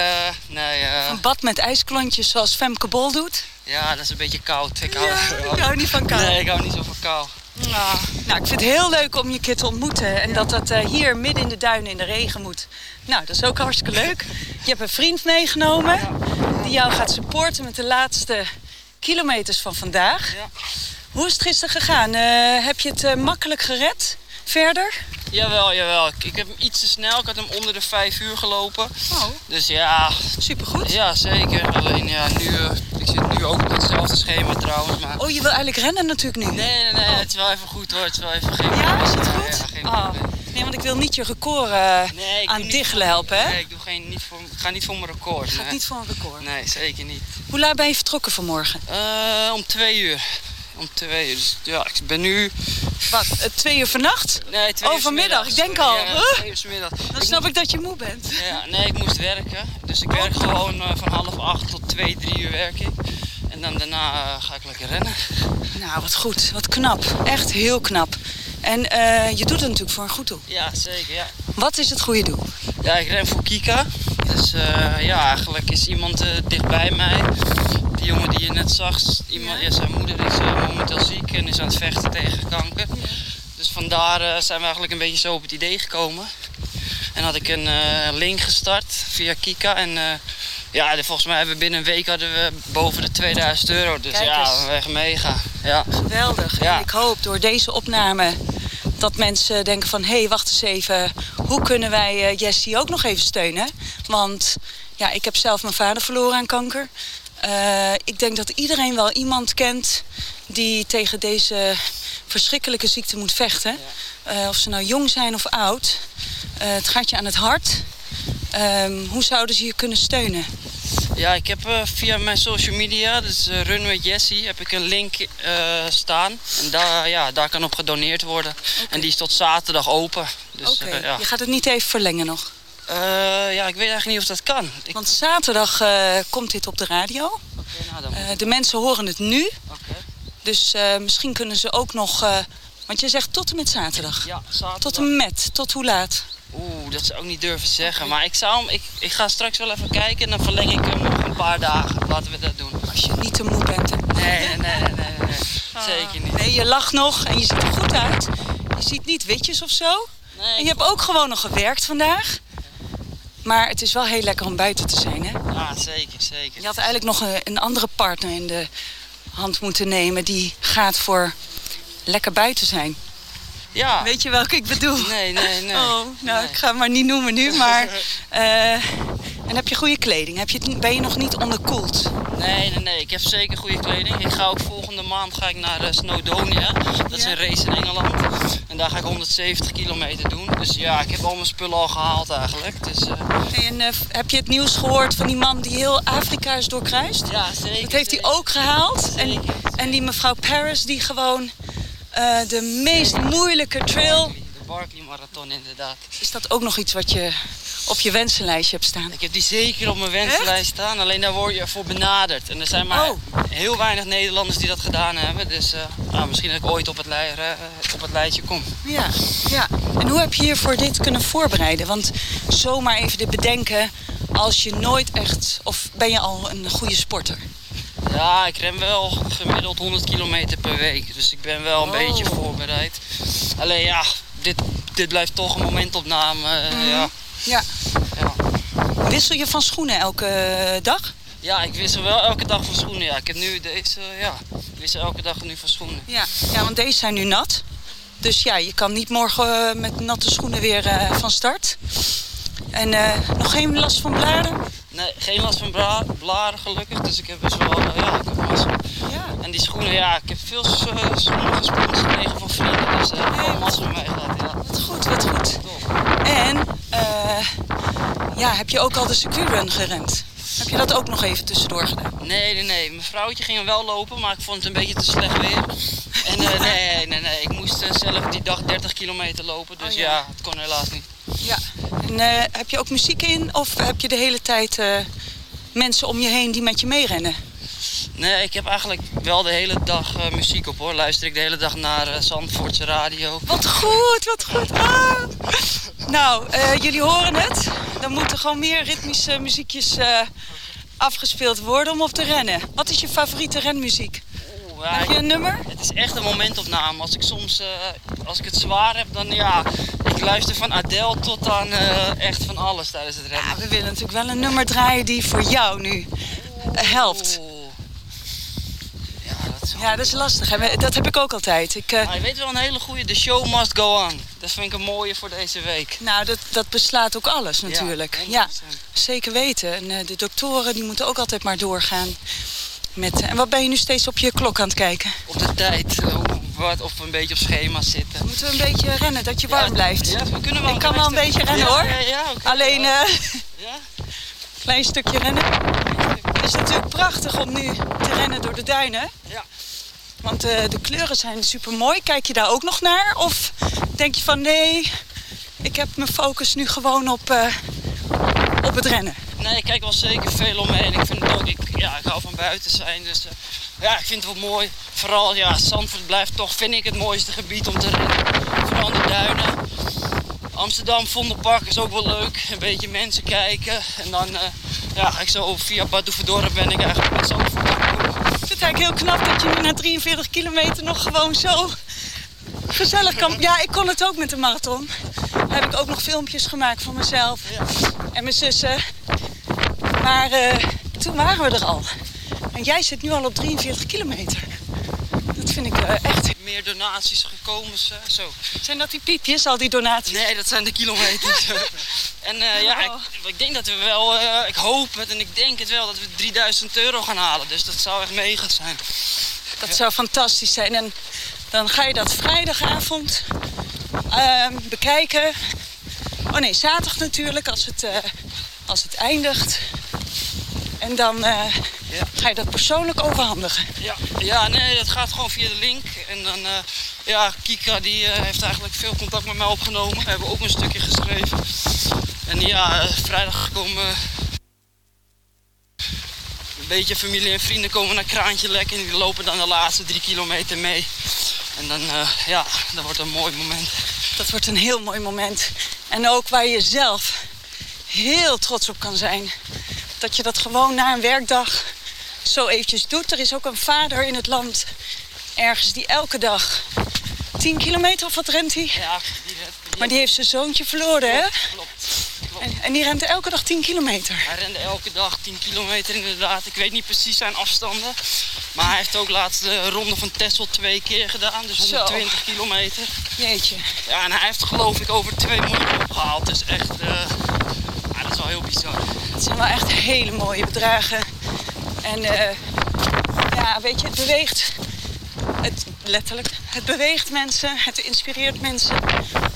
nee, Een bad met ijsklontjes zoals Femke Bol doet. ja, dat is een beetje koud. Ik hou, ik hou niet van *laughs* kou. Nee, ik hou niet zo van kou. Nou, ik vind het heel leuk om je keer te ontmoeten. En dat dat eh, hier midden in de duinen in de regen moet. Nou, dat is ook hartstikke leuk. Je hebt een vriend meegenomen die jou gaat supporten met de laatste kilometers van vandaag. Hoe is het gisteren gegaan? Eh, heb je het eh, makkelijk gered verder? Jawel, jawel. Ik, ik heb hem iets te snel. Ik had hem onder de vijf uur gelopen. Oh. Dus ja. Supergoed. Ja, zeker. Alleen ja, nu, eh, ik zit nu ook op hetzelfde schema trouwens. Maar... Oh, je wil eigenlijk rennen natuurlijk nu? Nee, nee, nee. Het is wel even goed hoor. Het is wel even geen Ja, is het goed? ja, geen Oh. Nee, want ik wil niet je record eh, Nee, aan diggelen helpen, hè? Nee, ik, doe geen, niet voor, ik ga niet voor mijn record. Je gaat nee. niet voor een record. Nee, zeker niet. Hoe laat ben je vertrokken vanmorgen? Eh, om twee uur. Om twee uur. Dus ja, ik ben nu... Wat, eh, twee uur vannacht? Nee, twee Oh, uur middags. Ik denk al, Ja, huh? twee uur 's middag. Dan snap ik dat je moe bent. Ja, nee, ik moest werken. Dus ik werk gewoon eh, van half acht tot twee, drie uur werk ik. En dan daarna eh, ga ik lekker rennen. Nou, wat goed. Wat knap. Echt heel knap. En eh, je doet het natuurlijk voor een goed doel. Ja, zeker, ja. Wat is het goede doel? Ja, ik ren voor Kika. Dus eh, ja, eigenlijk is iemand eh, dichtbij mij. Die jongen die je net zag, iemand, ja, zijn moeder is momenteel ziek en is aan het vechten tegen kanker. Dus vandaar zijn we eigenlijk een beetje zo op het idee gekomen. En had ik een link gestart via Kika. En ja, volgens mij hebben we binnen een week hadden we boven de 2000 euro. Dus ja, eens. we echt mega. Ja. Geweldig. Ja. En ik hoop door deze opname dat mensen denken van... hé, hey, wacht eens even, hoe kunnen wij eh, Jessie ook nog even steunen? Want ja, ik heb zelf mijn vader verloren aan kanker. Eh, ik denk dat iedereen wel iemand kent die tegen deze verschrikkelijke ziekte moet vechten. Eh, of ze nou jong zijn of oud. Het gaat je aan het hart. Ehm, hoe zouden ze je kunnen steunen? Ja, ik heb eh, via mijn social media, dus eh, Run with Jessie, heb ik een link eh, staan. En daar, ja, daar kan op gedoneerd worden. En die is tot zaterdag open. Dus, Oké, ja. je gaat het niet even verlengen nog? Ja, ik weet eigenlijk niet of dat kan. Ik, Want zaterdag komt dit op de radio. nou, dan de mensen horen het nu. Dus misschien kunnen ze ook nog... want je zegt tot en met zaterdag. Ja, zaterdag. Tot en met. Tot hoe laat? Oeh, dat zou ik niet durven zeggen. Maar ik, zou hem, ik, ik ga straks wel even kijken en dan verleng ik hem nog een paar dagen. Laten we dat doen. Als je niet te moe bent. hè? Nee, nee, nee, nee, nee, nee. Zeker niet. Nee, je lacht nog en je ziet er goed uit. Je ziet niet witjes of zo. en je hebt ook gewoon nog gewerkt vandaag. Maar het is wel heel lekker om buiten te zijn, hè? Ja, zeker, zeker. Je had eigenlijk nog een, een andere partner in de hand moeten nemen... die gaat voor lekker buiten zijn. Ja. Weet je welke ik bedoel? Nee, nee, nee. *laughs* Oh, nou, ik ga het maar niet noemen nu, maar... *laughs* eh, en heb je goede kleding? Heb je, ben je nog niet onderkoeld? Nee, nee, nee. Ik heb zeker goede kleding. Ik ga ook volgende maand ga ik naar eh, Snowdonia. Dat is een race in Engeland. En daar ga ik 170 kilometer doen. Dus ja, ik heb al mijn spullen al gehaald eigenlijk. Dus, en eh, heb je het nieuws gehoord van die man die heel Afrika is doorkruist? Ja, zeker. Dat heeft hij ook gehaald. En, en die mevrouw Paris die gewoon eh, de meest moeilijke trail... de Barkley Marathon inderdaad. Is dat ook nog iets wat je op je wensenlijstje hebt staan? Ik heb die zeker op mijn wensenlijst staan. Alleen daar word je voor benaderd. En er zijn maar Oh. heel weinig Nederlanders die dat gedaan hebben. Dus eh, nou, misschien dat ik ooit op het, lij- eh, op het lijstje kom. Ja, ja. En hoe heb je je voor dit kunnen voorbereiden? Want zomaar even dit bedenken als je nooit echt... Of ben je al een goede sporter? Ja, ik ren wel gemiddeld 100 kilometer per week. Dus ik ben wel een Oh. beetje voorbereid. Alleen ja, dit, dit blijft toch een momentopname. eh, Mhm. ja. Ja. Wissel je van schoenen elke dag? Ja, ik wissel wel elke dag van schoenen. Ja, ik heb nu deze, ja, ik wissel elke dag nu van schoenen. Ja, ja, want deze zijn nu nat. Dus ja, je kan niet morgen eh, met natte schoenen weer eh, van start. En eh, nog geen last van blaren? Nee, geen last van blaren gelukkig, dus ik heb best wel, eh, ja, ik heb mazzel. Ja. En die schoenen, ja, ik heb veel eh, schoenen gesponsord gekregen van vrienden, dus eh hey, mazzel mee gehad, ja. Wat goed, wat goed. En eh, ja, heb je ook al de securun gerend? Heb je dat ook nog even tussendoor gedaan? Nee, nee, nee. Mijn vrouwtje ging hem wel lopen, maar ik vond het een beetje te slecht weer. En eh, *laughs* nee, nee, nee. Ik moest zelf die dag 30 kilometer lopen, dus Oh, ja. ja. het kon helaas niet. Ja. En eh, heb je ook muziek in of heb je de hele tijd eh, mensen om je heen die met je meerennen? Nee, ik heb eigenlijk wel de hele dag eh, muziek op hoor. Luister ik de hele dag naar eh, Zandvoortse radio. Wat goed, wat goed. Ah. Nou, jullie horen het. Er moeten gewoon meer ritmische muziekjes afgespeeld worden om op te rennen. Wat is je favoriete renmuziek? Ja, Heb je een nummer? Het is echt een momentopname. Als ik soms, eh, als ik het zwaar heb, dan ja, ik luister van Adele tot aan eh, echt van alles tijdens het rennen. Ja, we willen natuurlijk wel een nummer draaien die voor jou nu eh, helpt. Ja, dat is lastig. hè. Dat heb ik ook altijd. Ik, je weet wel een hele goede, The Show Must Go On. Dat vind ik een mooie voor deze week. Nou, dat, dat beslaat ook alles natuurlijk. Ja, 100%. zeker weten. En de doktoren die moeten ook altijd maar doorgaan. Met, en wat ben je nu steeds op je klok aan het kijken? Op de tijd, eh, wat, of we een beetje op schema zitten. Moeten we een beetje rennen, dat je warm blijft? Ja, we kunnen wel ik kan wel een beetje rennen Ja, hoor. ja, ja, oké. Alleen Ja. een *laughs* klein stukje rennen. Het is natuurlijk prachtig om nu te rennen door de duinen. Ja. Want eh, de kleuren zijn super mooi. Kijk je daar ook nog naar? Of denk je van nee, ik heb mijn focus nu gewoon op, op het rennen? Nee, ik kijk wel zeker veel omheen. Ik vind het ook, ik, ja, ik hou van buiten zijn. Dus eh, ja, ik vind het wel mooi. Vooral, ja, Zandvoort blijft toch, vind ik, het mooiste gebied om te rennen. Vooral de duinen. Amsterdam, Vondelpark is ook wel leuk. Een beetje mensen kijken. En dan, eh, ja, ga ik zo via Badhoevedorp ben ik eigenlijk met Zandvoort. Ik vind het eigenlijk heel knap dat je nu na 43 kilometer nog gewoon zo gezellig kan. Ja, ik kon het ook met de marathon. Daar heb ik ook nog filmpjes gemaakt van mezelf en mijn zussen. Maar eh, toen waren we er al. En jij zit nu al op 43 kilometer. Dat vind ik eh, echt. Meer donaties gekomen, zo-. Zijn dat die piepjes, al die donaties? Nee, dat zijn de kilometers. *laughs* en eh, ja, ik, ik denk dat we wel, ik hoop het en ik denk het wel, dat we 3000 euro gaan halen. Dus dat zou echt mega zijn. Dat zou fantastisch zijn. En dan ga je dat vrijdagavond ehm, bekijken. Oh nee, zaterdag natuurlijk, als het, als het eindigt. En dan eh, ga je dat persoonlijk overhandigen. Ja, ja, nee, dat gaat gewoon via de link. En dan, eh, ja, Kika die eh, heeft eigenlijk veel contact met mij opgenomen. We hebben ook een stukje geschreven. En ja, vrijdag komen een beetje familie en vrienden komen naar Kraantje Lek en die lopen dan de laatste drie kilometer mee. En dan, ja, dat wordt een mooi moment. Dat wordt een heel mooi moment. En ook waar je zelf heel trots op kan zijn. Dat je dat gewoon na een werkdag zo eventjes doet. Er is ook een vader in het land ergens die elke dag 10 kilometer of wat rent hij? Ja, die, Maar die heeft zijn zoontje verloren, hè? Klopt. En, en die rent elke dag 10 kilometer. Hij rende elke dag 10 kilometer inderdaad. Ik weet niet precies zijn afstanden. Maar hij heeft ook laatst de ronde van Texel twee keer gedaan. Dus Zo. 120 kilometer. Jeetje. Ja, en hij heeft geloof ik over twee minuten opgehaald. Dus echt, eh, ja, dat is wel heel bizar. Het zijn wel echt hele mooie bedragen. En eh, ja, weet je, het beweegt. Het, letterlijk. Het beweegt mensen, het inspireert mensen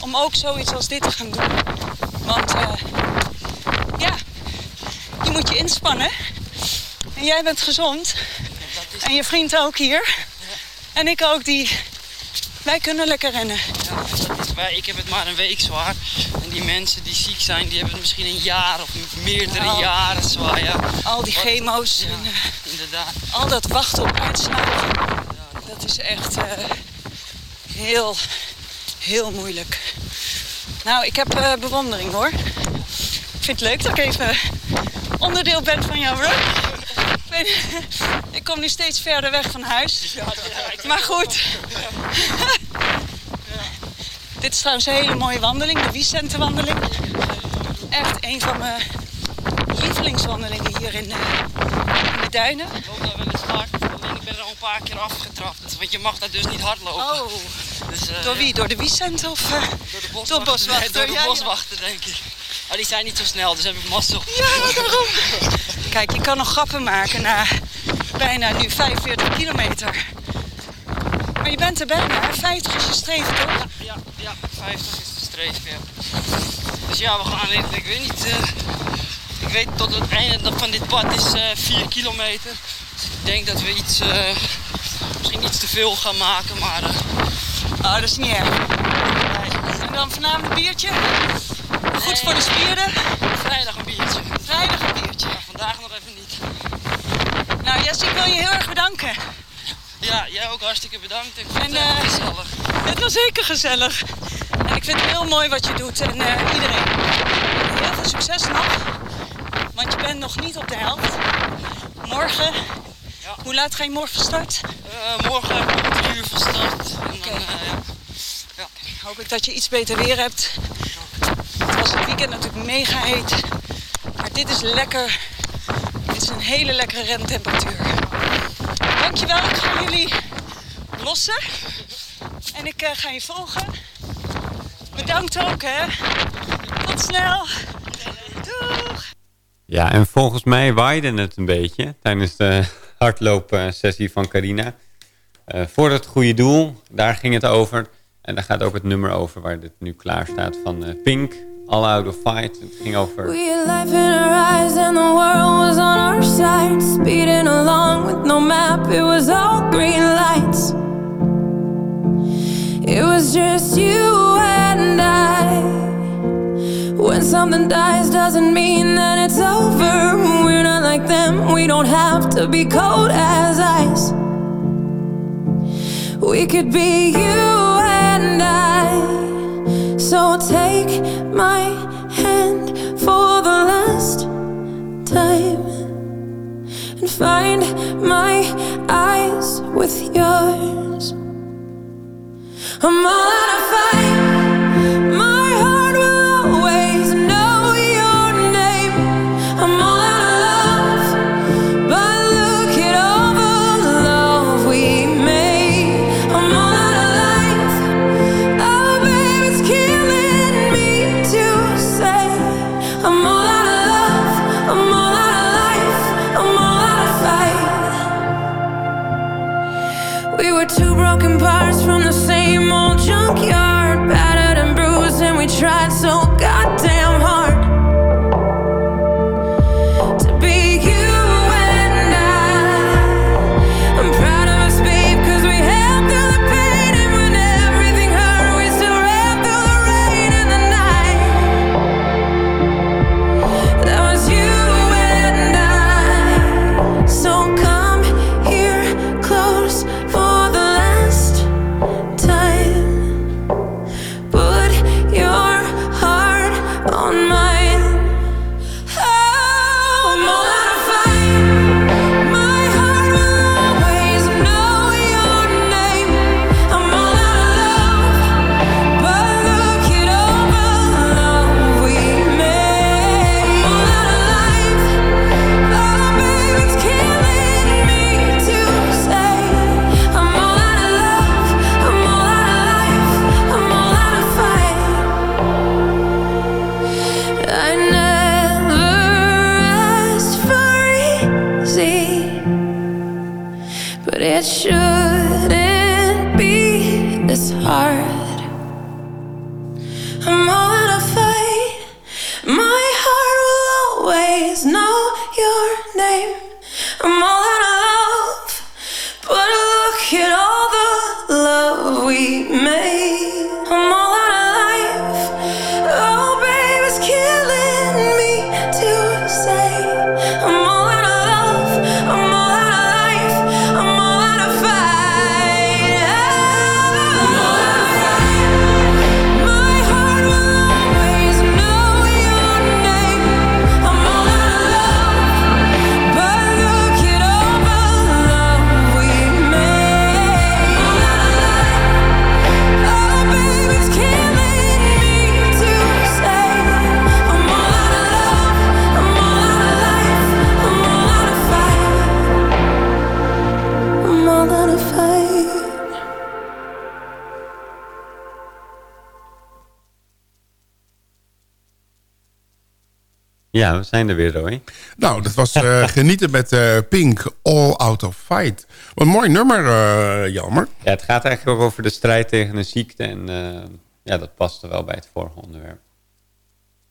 om ook zoiets als dit te gaan doen. Want eh, ja, je moet je inspannen. En jij bent gezond. En je vriend ook hier. En ik ook, die. Wij kunnen lekker rennen. Wij, ik heb het maar een week zwaar. En die mensen die ziek zijn, die hebben het misschien een jaar of meerdere Nou. jaren zwaar. Ja. Al die Wat- chemo's. Ja, en, eh, inderdaad. al dat wachten op uitslagen. Dat is echt eh, heel, heel moeilijk. Nou, ik heb eh, bewondering hoor. Ik vind het leuk dat ik even onderdeel ben van jouw run. *laughs* Ik kom nu steeds verder weg van huis. Maar goed. *laughs* Dit is trouwens een hele mooie wandeling, de Wicentenwandeling. Echt een van mijn lievelingswandelingen hier in, eh, duinen? Ik loop daar wel eens hard, alleen ik ben er al een paar keer afgetrapt. Want je mag daar dus niet hard lopen. Oh, Dus, eh, door wie? ja. Door de wiescent of eh, Door de boswachter. door de boswachter? Nee, door de Ja, ja. boswachter, denk ik. Maar die zijn niet zo snel, dus heb ik mazzel. Ja, daarom. Kijk, je kan nog grappen maken na bijna nu 45 kilometer. Maar je bent er bijna, hè? 50 is je streven toch? Ja, ja, 50 is de streef, ja. Dus ja, we gaan, ik, ik weet niet, eh, ik weet tot het einde van dit pad is eh 4 kilometer. Dus ik denk dat we iets, eh, misschien iets te veel gaan maken, maar... Oh, dat is niet erg. En dan vanavond een biertje? Goed voor de spieren? Vrijdag een biertje. Vrijdag een biertje. vandaag nog even niet. Nou Jesse, ik wil je heel erg bedanken. Ja, jij ook hartstikke bedankt. Ik vond En, het eh, heel gezellig. Het was zeker gezellig. En ik vind het heel mooi wat je doet. En eh, iedereen. Heel veel succes nog. Want je bent nog niet op de helft. Morgen. Hoe laat ga je morgen van start? Eh, morgen heb ik om drie uur van start. Dan, eh, ja. Ja. Hoop ik dat je iets beter weer hebt. Het was het weekend natuurlijk mega heet. Maar dit is lekker. Dit is een hele lekkere rentemperatuur. Dankjewel, ik ga jullie lossen. En ik eh, ga je volgen. Bedankt ook, hè. Tot snel. Doeg. Ja, en volgens mij waaide het een beetje tijdens de hardloopsessie van Carina. Eh, voor het goede doel, daar ging het over. En daar gaat ook het nummer over waar dit nu klaar staat van eh, Pink, All Out of Fight. Het ging over... We had life in our eyes and the world was on our side. Speeding along with no map, it was all green lights. It was just you and I. When something dies, doesn't mean that it's over. We're not like them, we don't have to be cold as ice. We could be you. So take my hand for the last time and find my eyes with yours. I'm all out of fight. I'm all Ja, we zijn er weer, Roy. Nou, dat was eh, *laughs* genieten met eh, Pink, All Out of Fight. Wat een mooi nummer, eh Jelmer. Ja, het gaat eigenlijk ook over de strijd tegen een ziekte. En eh, ja, dat paste wel bij het vorige onderwerp.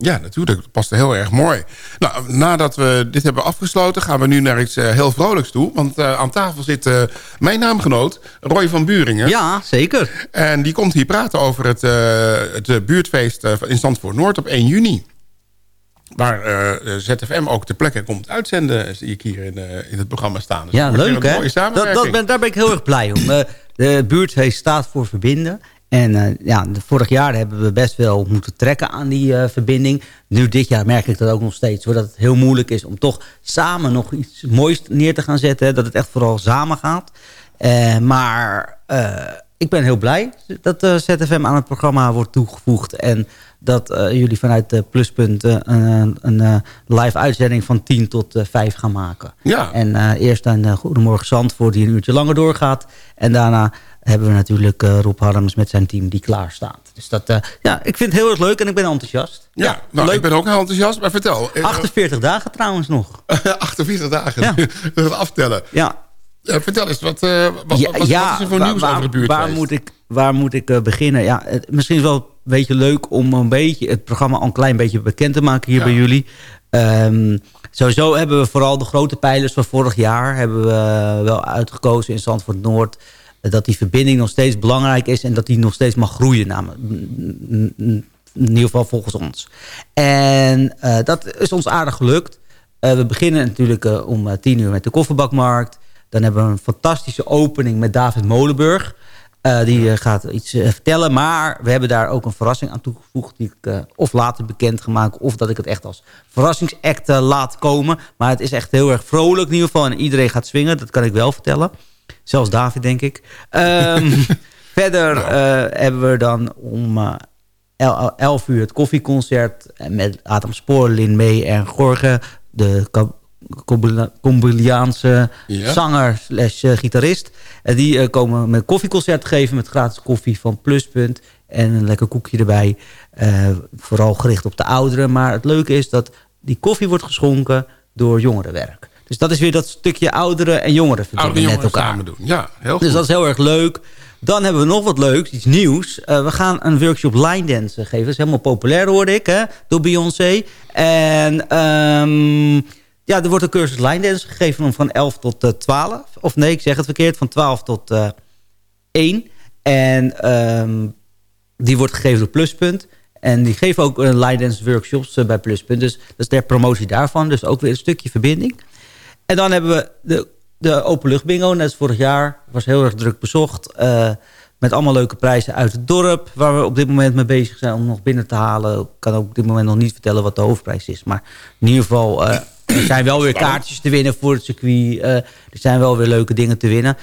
Ja, natuurlijk. Dat past heel erg mooi. Nou, nadat we dit hebben afgesloten... gaan we nu naar iets eh, heel vrolijks toe. Want eh, aan tafel zit eh, mijn naamgenoot, Roy van Buringen. Ja, zeker. En die komt hier praten over het, eh, het buurtfeest in Zandvoort Noord op 1 juni. Waar eh, ZFM ook ter plekke komt uitzenden, zie ik hier in, eh, in het programma staan. Dus Ja, leuk hè? mooie Dat, ben, daar ben ik heel erg blij om. Eh, de buurtfeest staat voor verbinden. En ja, de, vorig jaar hebben we best wel moeten trekken aan die verbinding. Nu dit jaar merk ik dat ook nog steeds. Zodat het heel moeilijk is om toch samen nog iets moois neer te gaan zetten. hè, Dat het echt vooral samen gaat. Maar ik ben heel blij dat eh, ZFM aan het programma wordt toegevoegd. En dat eh, jullie vanuit de Pluspunt eh, een, een eh, live uitzending van 10 tot eh 5 gaan maken. Ja. En eh, eerst een uh, Goedemorgen Zandvoort die een uurtje langer doorgaat. En daarna hebben we natuurlijk eh, Rob Harms met zijn team die klaar staat. Dus dat, eh, ja, ik vind het heel erg leuk en ik ben enthousiast. Ja, nou, ik ben ook heel enthousiast. Maar vertel. *laughs* eh, 48 dagen trouwens nog. *laughs* 48 dagen. Ja. *laughs* We gaan aftellen. Ja. Eh, vertel eens, wat, eh, wat, wat, wat, wat is er voor waar- nieuws waar, over het buurtfeest? Waar moet ik, waar moet ik eh, beginnen? Ja, het, misschien is het wel een beetje leuk om een beetje het programma al een klein beetje bekend te maken hier Ja. bij jullie. Ehm, sowieso hebben we vooral de grote pijlers van vorig jaar hebben we wel uitgekozen in Zandvoort Noord. Dat die verbinding nog steeds belangrijk is en dat die nog steeds mag groeien. Namelijk, in ieder geval volgens ons. En dat is ons aardig gelukt. We beginnen natuurlijk om tien uur met de kofferbakmarkt. Dan hebben we een fantastische opening met David Molenburg. Eh, die eh, gaat iets eh, vertellen. Maar we hebben daar ook een verrassing aan toegevoegd. Die ik of later bekend maken. Of dat ik het echt als verrassingsact laat komen. Maar het is echt heel erg vrolijk in ieder geval. En iedereen gaat swingen. Dat kan ik wel vertellen. Zelfs David, denk ik. Ehm, *laughs* verder hebben we dan om eh, el- 11 uur het koffieconcert. Met Adam Spoor, Lin May en Gorge. De Colombiaanse Ja. zanger slash eh, gitarist. En die eh, komen met koffieconcert geven met gratis koffie van Pluspunt. En een lekker koekje erbij. Eh, vooral gericht op de ouderen. Maar het leuke is dat die koffie wordt geschonken door jongerenwerk. Dus dat is weer dat stukje ouderen en jongeren verbinden met elkaar. samen doen. Ja, heel goed. Dus dat is heel erg leuk. Dan hebben we nog wat leuks, iets nieuws. We gaan een workshop line dance geven. Dat is helemaal populair, hoorde ik, hè, door Beyoncé. En ehm, ja, er wordt een cursus line dance gegeven van 11 tot eh, 12. Of nee, ik zeg het verkeerd, van 12 tot eh 1. En ehm, die wordt gegeven door Pluspunt. En die geven ook een line workshops bij Pluspunt. Dus dat is ter promotie daarvan. Dus ook weer een stukje verbinding. En dan hebben we de, de openlucht bingo, net als vorig jaar. Was heel erg druk bezocht. met allemaal leuke prijzen uit het dorp. Waar we op dit moment mee bezig zijn om nog binnen te halen. Ik kan ook op dit moment nog niet vertellen wat de hoofdprijs is. Maar in ieder geval, er zijn wel weer kaartjes te winnen voor het circuit. eh, er zijn wel weer leuke dingen te winnen.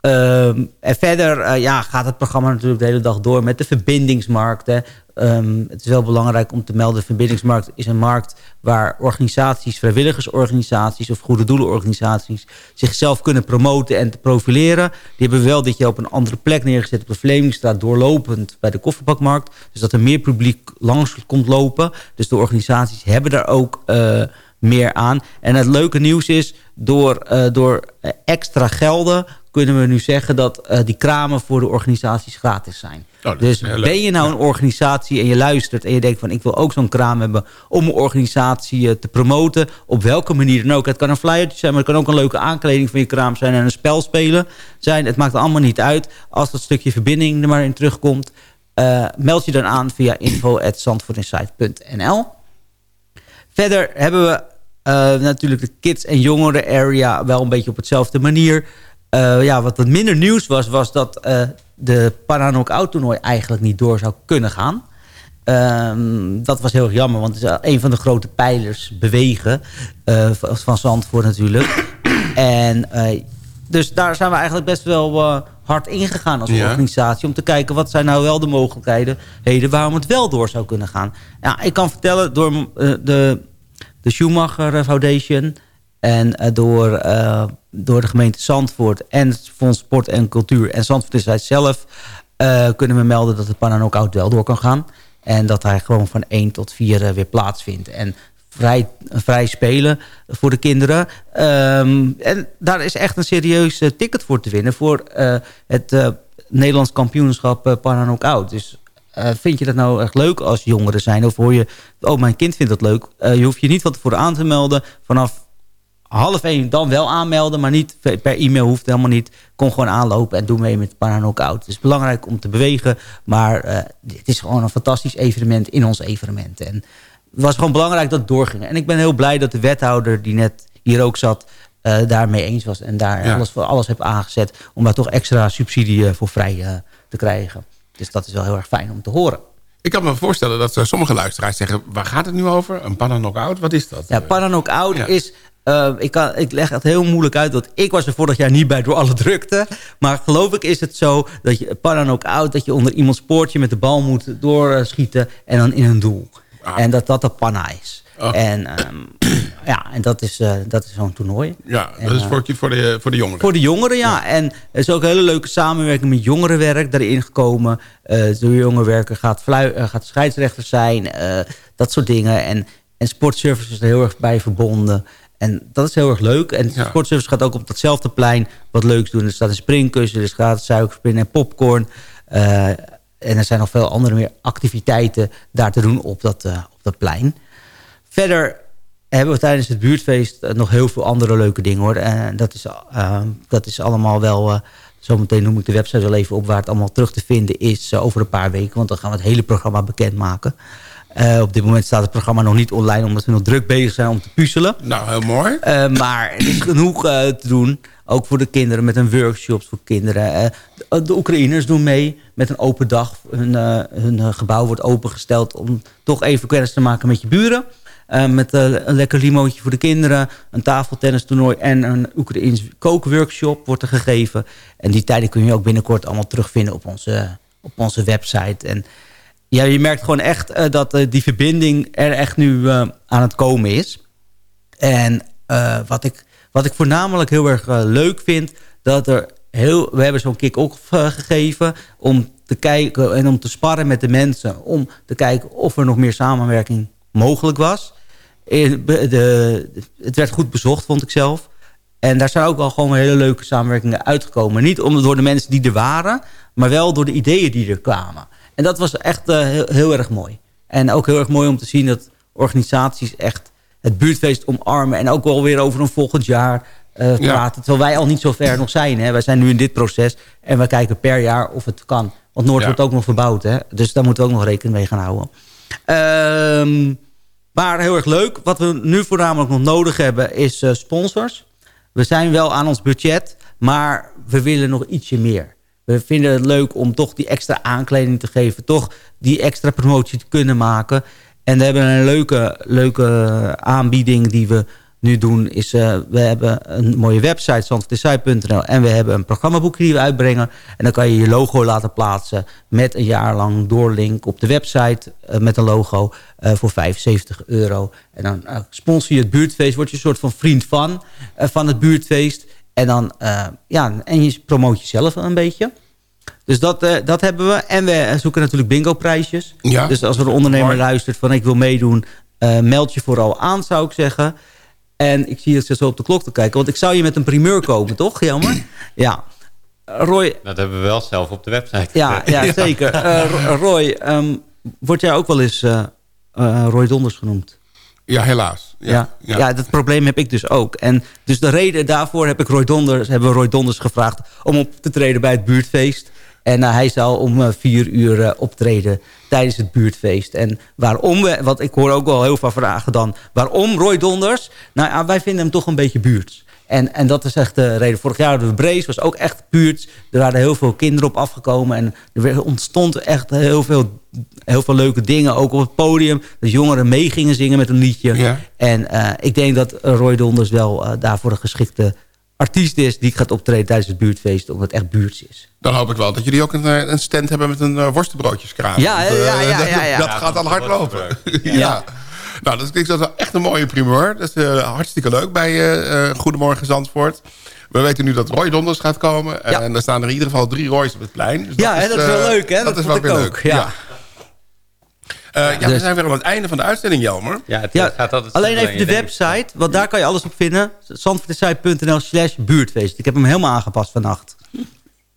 Ehm, en verder eh, ja, gaat het programma natuurlijk de hele dag door met de verbindingsmarkt. Hè. Ehm, het is wel belangrijk om te melden... de verbindingsmarkt is een markt waar organisaties... vrijwilligersorganisaties of goede doelenorganisaties... zichzelf kunnen promoten en te profileren. Die hebben we wel dit jaar op een andere plek neergezet... op de Vlemingstraat doorlopend bij de kofferbakmarkt. Dus dat er meer publiek langs komt lopen. Dus de organisaties hebben daar ook... eh, meer aan. En het leuke nieuws is, door, eh, door extra gelden kunnen we nu zeggen dat eh, die kramen voor de organisaties gratis zijn. dat dus ben je nou een organisatie en je luistert en je denkt van ik wil ook zo'n kraam hebben om een organisatie eh, te promoten, op welke manier dan ook. Het kan een flyertje zijn, maar het kan ook een leuke aankleding van je kraam zijn en een spel spelen zijn. Het maakt allemaal niet uit als dat stukje verbinding er maar in terugkomt. meld je dan aan via info.zandvoortinsight.nl Verder hebben we eh, natuurlijk de kids- en jongeren area wel een beetje op hetzelfde manier. Eh, ja, wat wat minder nieuws was, was dat eh, de Paranok Out toernooi eigenlijk niet door zou kunnen gaan. Ehm, dat was heel jammer, want het is een van de grote pijlers bewegen van Zandvoort natuurlijk. *clears throat* En dus daar zijn we eigenlijk best wel eh, hard ingegaan als Ja. organisatie... om te kijken wat zijn nou wel de mogelijkheden heden waarom het wel door zou kunnen gaan. Ja, ik kan vertellen door eh, de, de Schumacher Foundation... en eh, door, eh, door de gemeente Zandvoort en het Fonds Sport en Cultuur... en Zandvoort is hij zelf... eh, kunnen we melden dat het Pananook Out wel door kan gaan. En dat hij gewoon van 1 tot 4 weer plaatsvindt. En vrij, vrij spelen voor de kinderen. Ehm, en daar is echt een serieus eh, ticket voor te winnen... voor eh, het eh, Nederlands kampioenschap uh. Dus vind je dat nou echt leuk als jongeren zijn? Of hoor je, oh mijn kind vindt dat leuk. Je hoeft je niet van tevoren aan te melden. Vanaf half één dan wel aanmelden, maar niet per e-mail hoeft helemaal niet. Kom gewoon aanlopen en doe mee met Paranoc Out. Het is belangrijk om te bewegen, maar het is gewoon een fantastisch evenement in ons evenement. En het was gewoon belangrijk dat het doorging. En ik ben heel blij dat de wethouder die net hier ook zat, uh, daarmee eens was. En daar ja. alles voor alles heb aangezet om daar toch extra subsidie voor vrij te krijgen. Dus dat is wel heel erg fijn om te horen. Ik kan me voorstellen dat sommige luisteraars zeggen... waar gaat het nu over? Een panna knock-out? Wat is dat? Ja, panna knock-out ja. is... Uh, ik, kan, ik leg het heel moeilijk uit. Want ik was er vorig jaar niet bij door alle drukte. Maar geloof ik is het zo dat je panna knock-out... dat je onder iemands poortje met de bal moet doorschieten... en dan in een doel. Ah. En dat dat de panna is. Oh. En, um, *clears throat* ja, en dat is, uh, dat is zo'n toernooi. Ja, en, dat is voor, voor, de, voor de jongeren. Voor de jongeren, ja. ja. En er is ook een hele leuke samenwerking met jongerenwerk daarin gekomen. Uh, de jongerenwerker gaat, gaat scheidsrechter zijn, dat soort dingen. En, en sportservice is er heel erg bij verbonden. En dat is heel erg leuk. En ja. sportservice gaat ook op datzelfde plein wat leuks doen. Er staat een springkussen, er staat suikerspin en popcorn. En er zijn nog veel andere meer activiteiten daar te doen op dat, op dat plein. Verder hebben we tijdens het buurtfeest nog heel veel andere leuke dingen hoor. En dat is, uh, dat is allemaal wel... Zometeen noem ik de website wel even op... waar het allemaal terug te vinden is uh, over een paar weken. Want dan gaan we het hele programma bekendmaken. Uh, op dit moment staat het programma nog niet online... omdat we nog druk bezig zijn om te puzzelen. Nou, heel mooi. Uh, maar er is genoeg te doen. Ook voor de kinderen met een workshops voor kinderen. De, de, Oekraïners doen mee met een open dag. Hun, hun gebouw wordt opengesteld om toch even kennis te maken met je buren... Met een lekker limootje voor de kinderen. Een tafeltennistoernooi en een Oekraïns kookworkshop wordt er gegeven. En die tijden kun je ook binnenkort allemaal terugvinden op onze, op onze website. En ja, je merkt gewoon echt dat die verbinding er echt nu aan het komen is. En wat, ik, wat ik voornamelijk heel erg leuk vind... dat er heel, we hebben zo'n kick-off gegeven... om te kijken en om te sparren met de mensen... om te kijken of er nog meer samenwerking mogelijk was. De, het werd goed bezocht, vond ik zelf. En daar zijn ook wel gewoon hele leuke samenwerkingen uitgekomen. Niet om, door de mensen die er waren, maar wel door de ideeën die er kwamen. En dat was echt uh, heel, heel, erg mooi. En ook heel erg mooi om te zien dat organisaties echt het buurtfeest omarmen... en ook wel weer over een volgend jaar praten. Ja. Terwijl wij al niet zo ver nog zijn. Hè. Wij zijn nu in dit proces en we kijken per jaar of het kan. Want Noord ja. wordt ook nog verbouwd. Hè. Dus daar moeten we ook nog rekening mee gaan houden. Um, maar heel erg leuk. Wat we nu voornamelijk nog nodig hebben is uh, sponsors. We zijn wel aan ons budget, maar we willen nog ietsje meer. We vinden het leuk om toch die extra aankleding te geven. Toch die extra promotie te kunnen maken. En we hebben een leuke, leuke aanbieding die we nu doen. Is, uh, we hebben een mooie website, zandvoortdesign.nl. En we hebben een programmaboek die we uitbrengen. En dan kan je je logo laten plaatsen met een jaar lang doorlink op de website. Uh, met een logo uh, voor 75 euro. En dan sponsor je het buurtfeest. Word je een soort van vriend van, van het buurtfeest. En dan, ja, en je promoot jezelf een beetje. Dus dat, uh, dat hebben we. En we zoeken natuurlijk bingo prijsjes. Ja, dus als er een ondernemer luistert van ik wil meedoen... Uh, meld je vooral aan, zou ik zeggen. En ik zie dat ze zo op de klok te kijken. Want ik zou je met een primeur komen, toch? Jammer. Ja. Roy... Dat hebben we wel zelf op de website. Ja, *laughs* ja zeker. Uh, Roy, um, word jij ook wel eens uh, uh, Roy Donders genoemd? Ja, helaas. Ja, ja. Ja. ja, dat probleem heb ik dus ook. En dus de reden daarvoor heb ik Roy Donders, hebben we Roy Donders gevraagd... om op te treden bij het buurtfeest. En uh, hij zal om uh, vier uur uh, optreden tijdens het buurtfeest. En waarom we, want ik hoor ook wel heel veel vragen dan... waarom Roy Donders? Nou ja, wij vinden hem toch een beetje buurts. En, en dat is echt de reden. Vorig jaar de Brees was ook echt buurts. Er waren heel veel kinderen op afgekomen. En er ontstond echt heel veel, heel veel leuke dingen. Ook op het podium. Dat jongeren mee gingen zingen met een liedje. Ja. En ik denk dat Roy Donders wel daarvoor een geschikte artiest is die gaat optreden tijdens het buurtfeest, omdat het echt buurts is. Dan hoop ik wel dat jullie ook een, een stand hebben met een uh, worstenbroodjeskraam. Ja, ja, ja, ja, ja, ja. Dat, dat gaat dan hard lopen. ja. *laughs* ja. Nou, dat is, echt een mooie primeur. Dat is uh, hartstikke leuk bij uh, Goedemorgen Zandvoort. We weten nu dat Roy Donders gaat komen. Ja. En er staan er in ieder geval drie Roy's op het plein. Dus ja, dat, is, dat is wel leuk, hè? Dat, dat is wel weer ook. leuk. Ja. ja. Eh, ja, we Dus- zijn weer aan het einde van de uitzending, Jelmer. Ja, het Ja, gaat altijd alleen even de website, want daar kan je alles op vinden. zandvoortzuid.nl slash buurtfeest. Ik heb hem helemaal aangepast vannacht.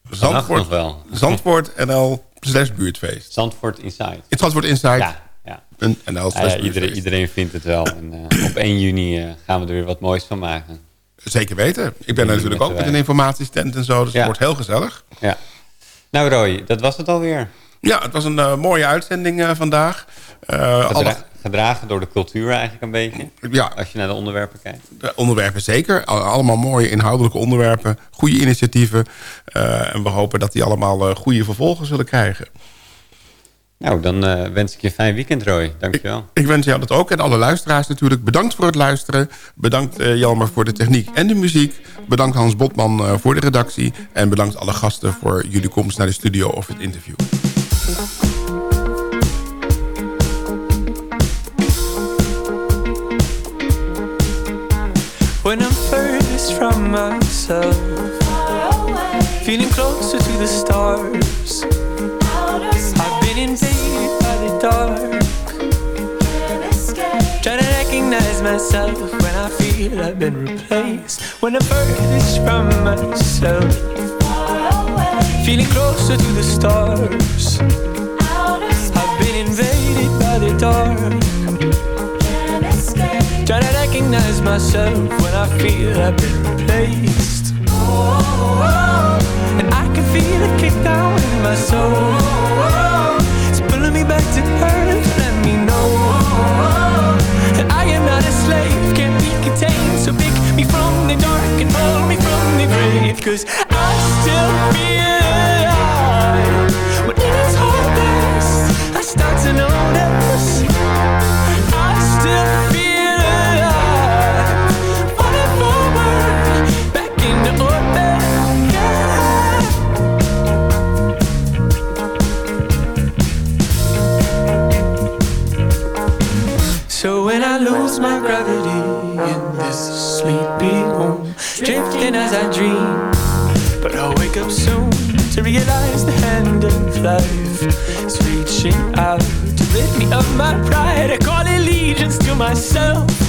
Zandvoort, nog wel. Zandvoort NL slash buurtfeest. Zandvoort Inside. Het Zandvoort Inside. Ja, Ja, ja, iedereen, vindt het wel. En, eh, op 1 juni eh, gaan we er weer wat moois van maken. Zeker weten. Ik ben er natuurlijk met ook met een informatiestand en zo. Dus Ja. het wordt heel gezellig. Ja. Nou Roy, dat was het alweer. Ja, het was een eh, mooie uitzending eh, vandaag. Alle Gedra- gedragen door de cultuur eigenlijk een beetje. Ja. Als je naar de onderwerpen kijkt. de onderwerpen zeker. Al- Allemaal mooie inhoudelijke onderwerpen. Goede initiatieven. En we hopen dat die allemaal goede vervolgen zullen krijgen. Nou, dan wens ik je een fijn weekend Roy. Dankjewel. Ik wens jou dat ook. En alle luisteraars natuurlijk. Bedankt voor het luisteren. Bedankt Jelmer voor de techniek en de muziek. Bedankt Hans Botman voor de redactie. En bedankt alle gasten voor jullie komst naar de studio of het interview. Myself, feeling closer to the stars. I've been invaded by the dark. Trying to recognize myself when I feel I've been replaced. When I'm furthest from myself, feeling closer to the stars. I've been invaded by the dark. Recognize myself when I feel I've been replaced. And I can feel it kick down in my soul. It's pulling me back to earth, let me know. that I am not a slave, can't be contained. So pick me from the dark and pull me from the grave. Cause I still feel alive. When it is hopeless, I start to notice. I still I dream, but I'll wake up soon to realize the hand of life is reaching out to rid me of my pride. I call allegiance to myself.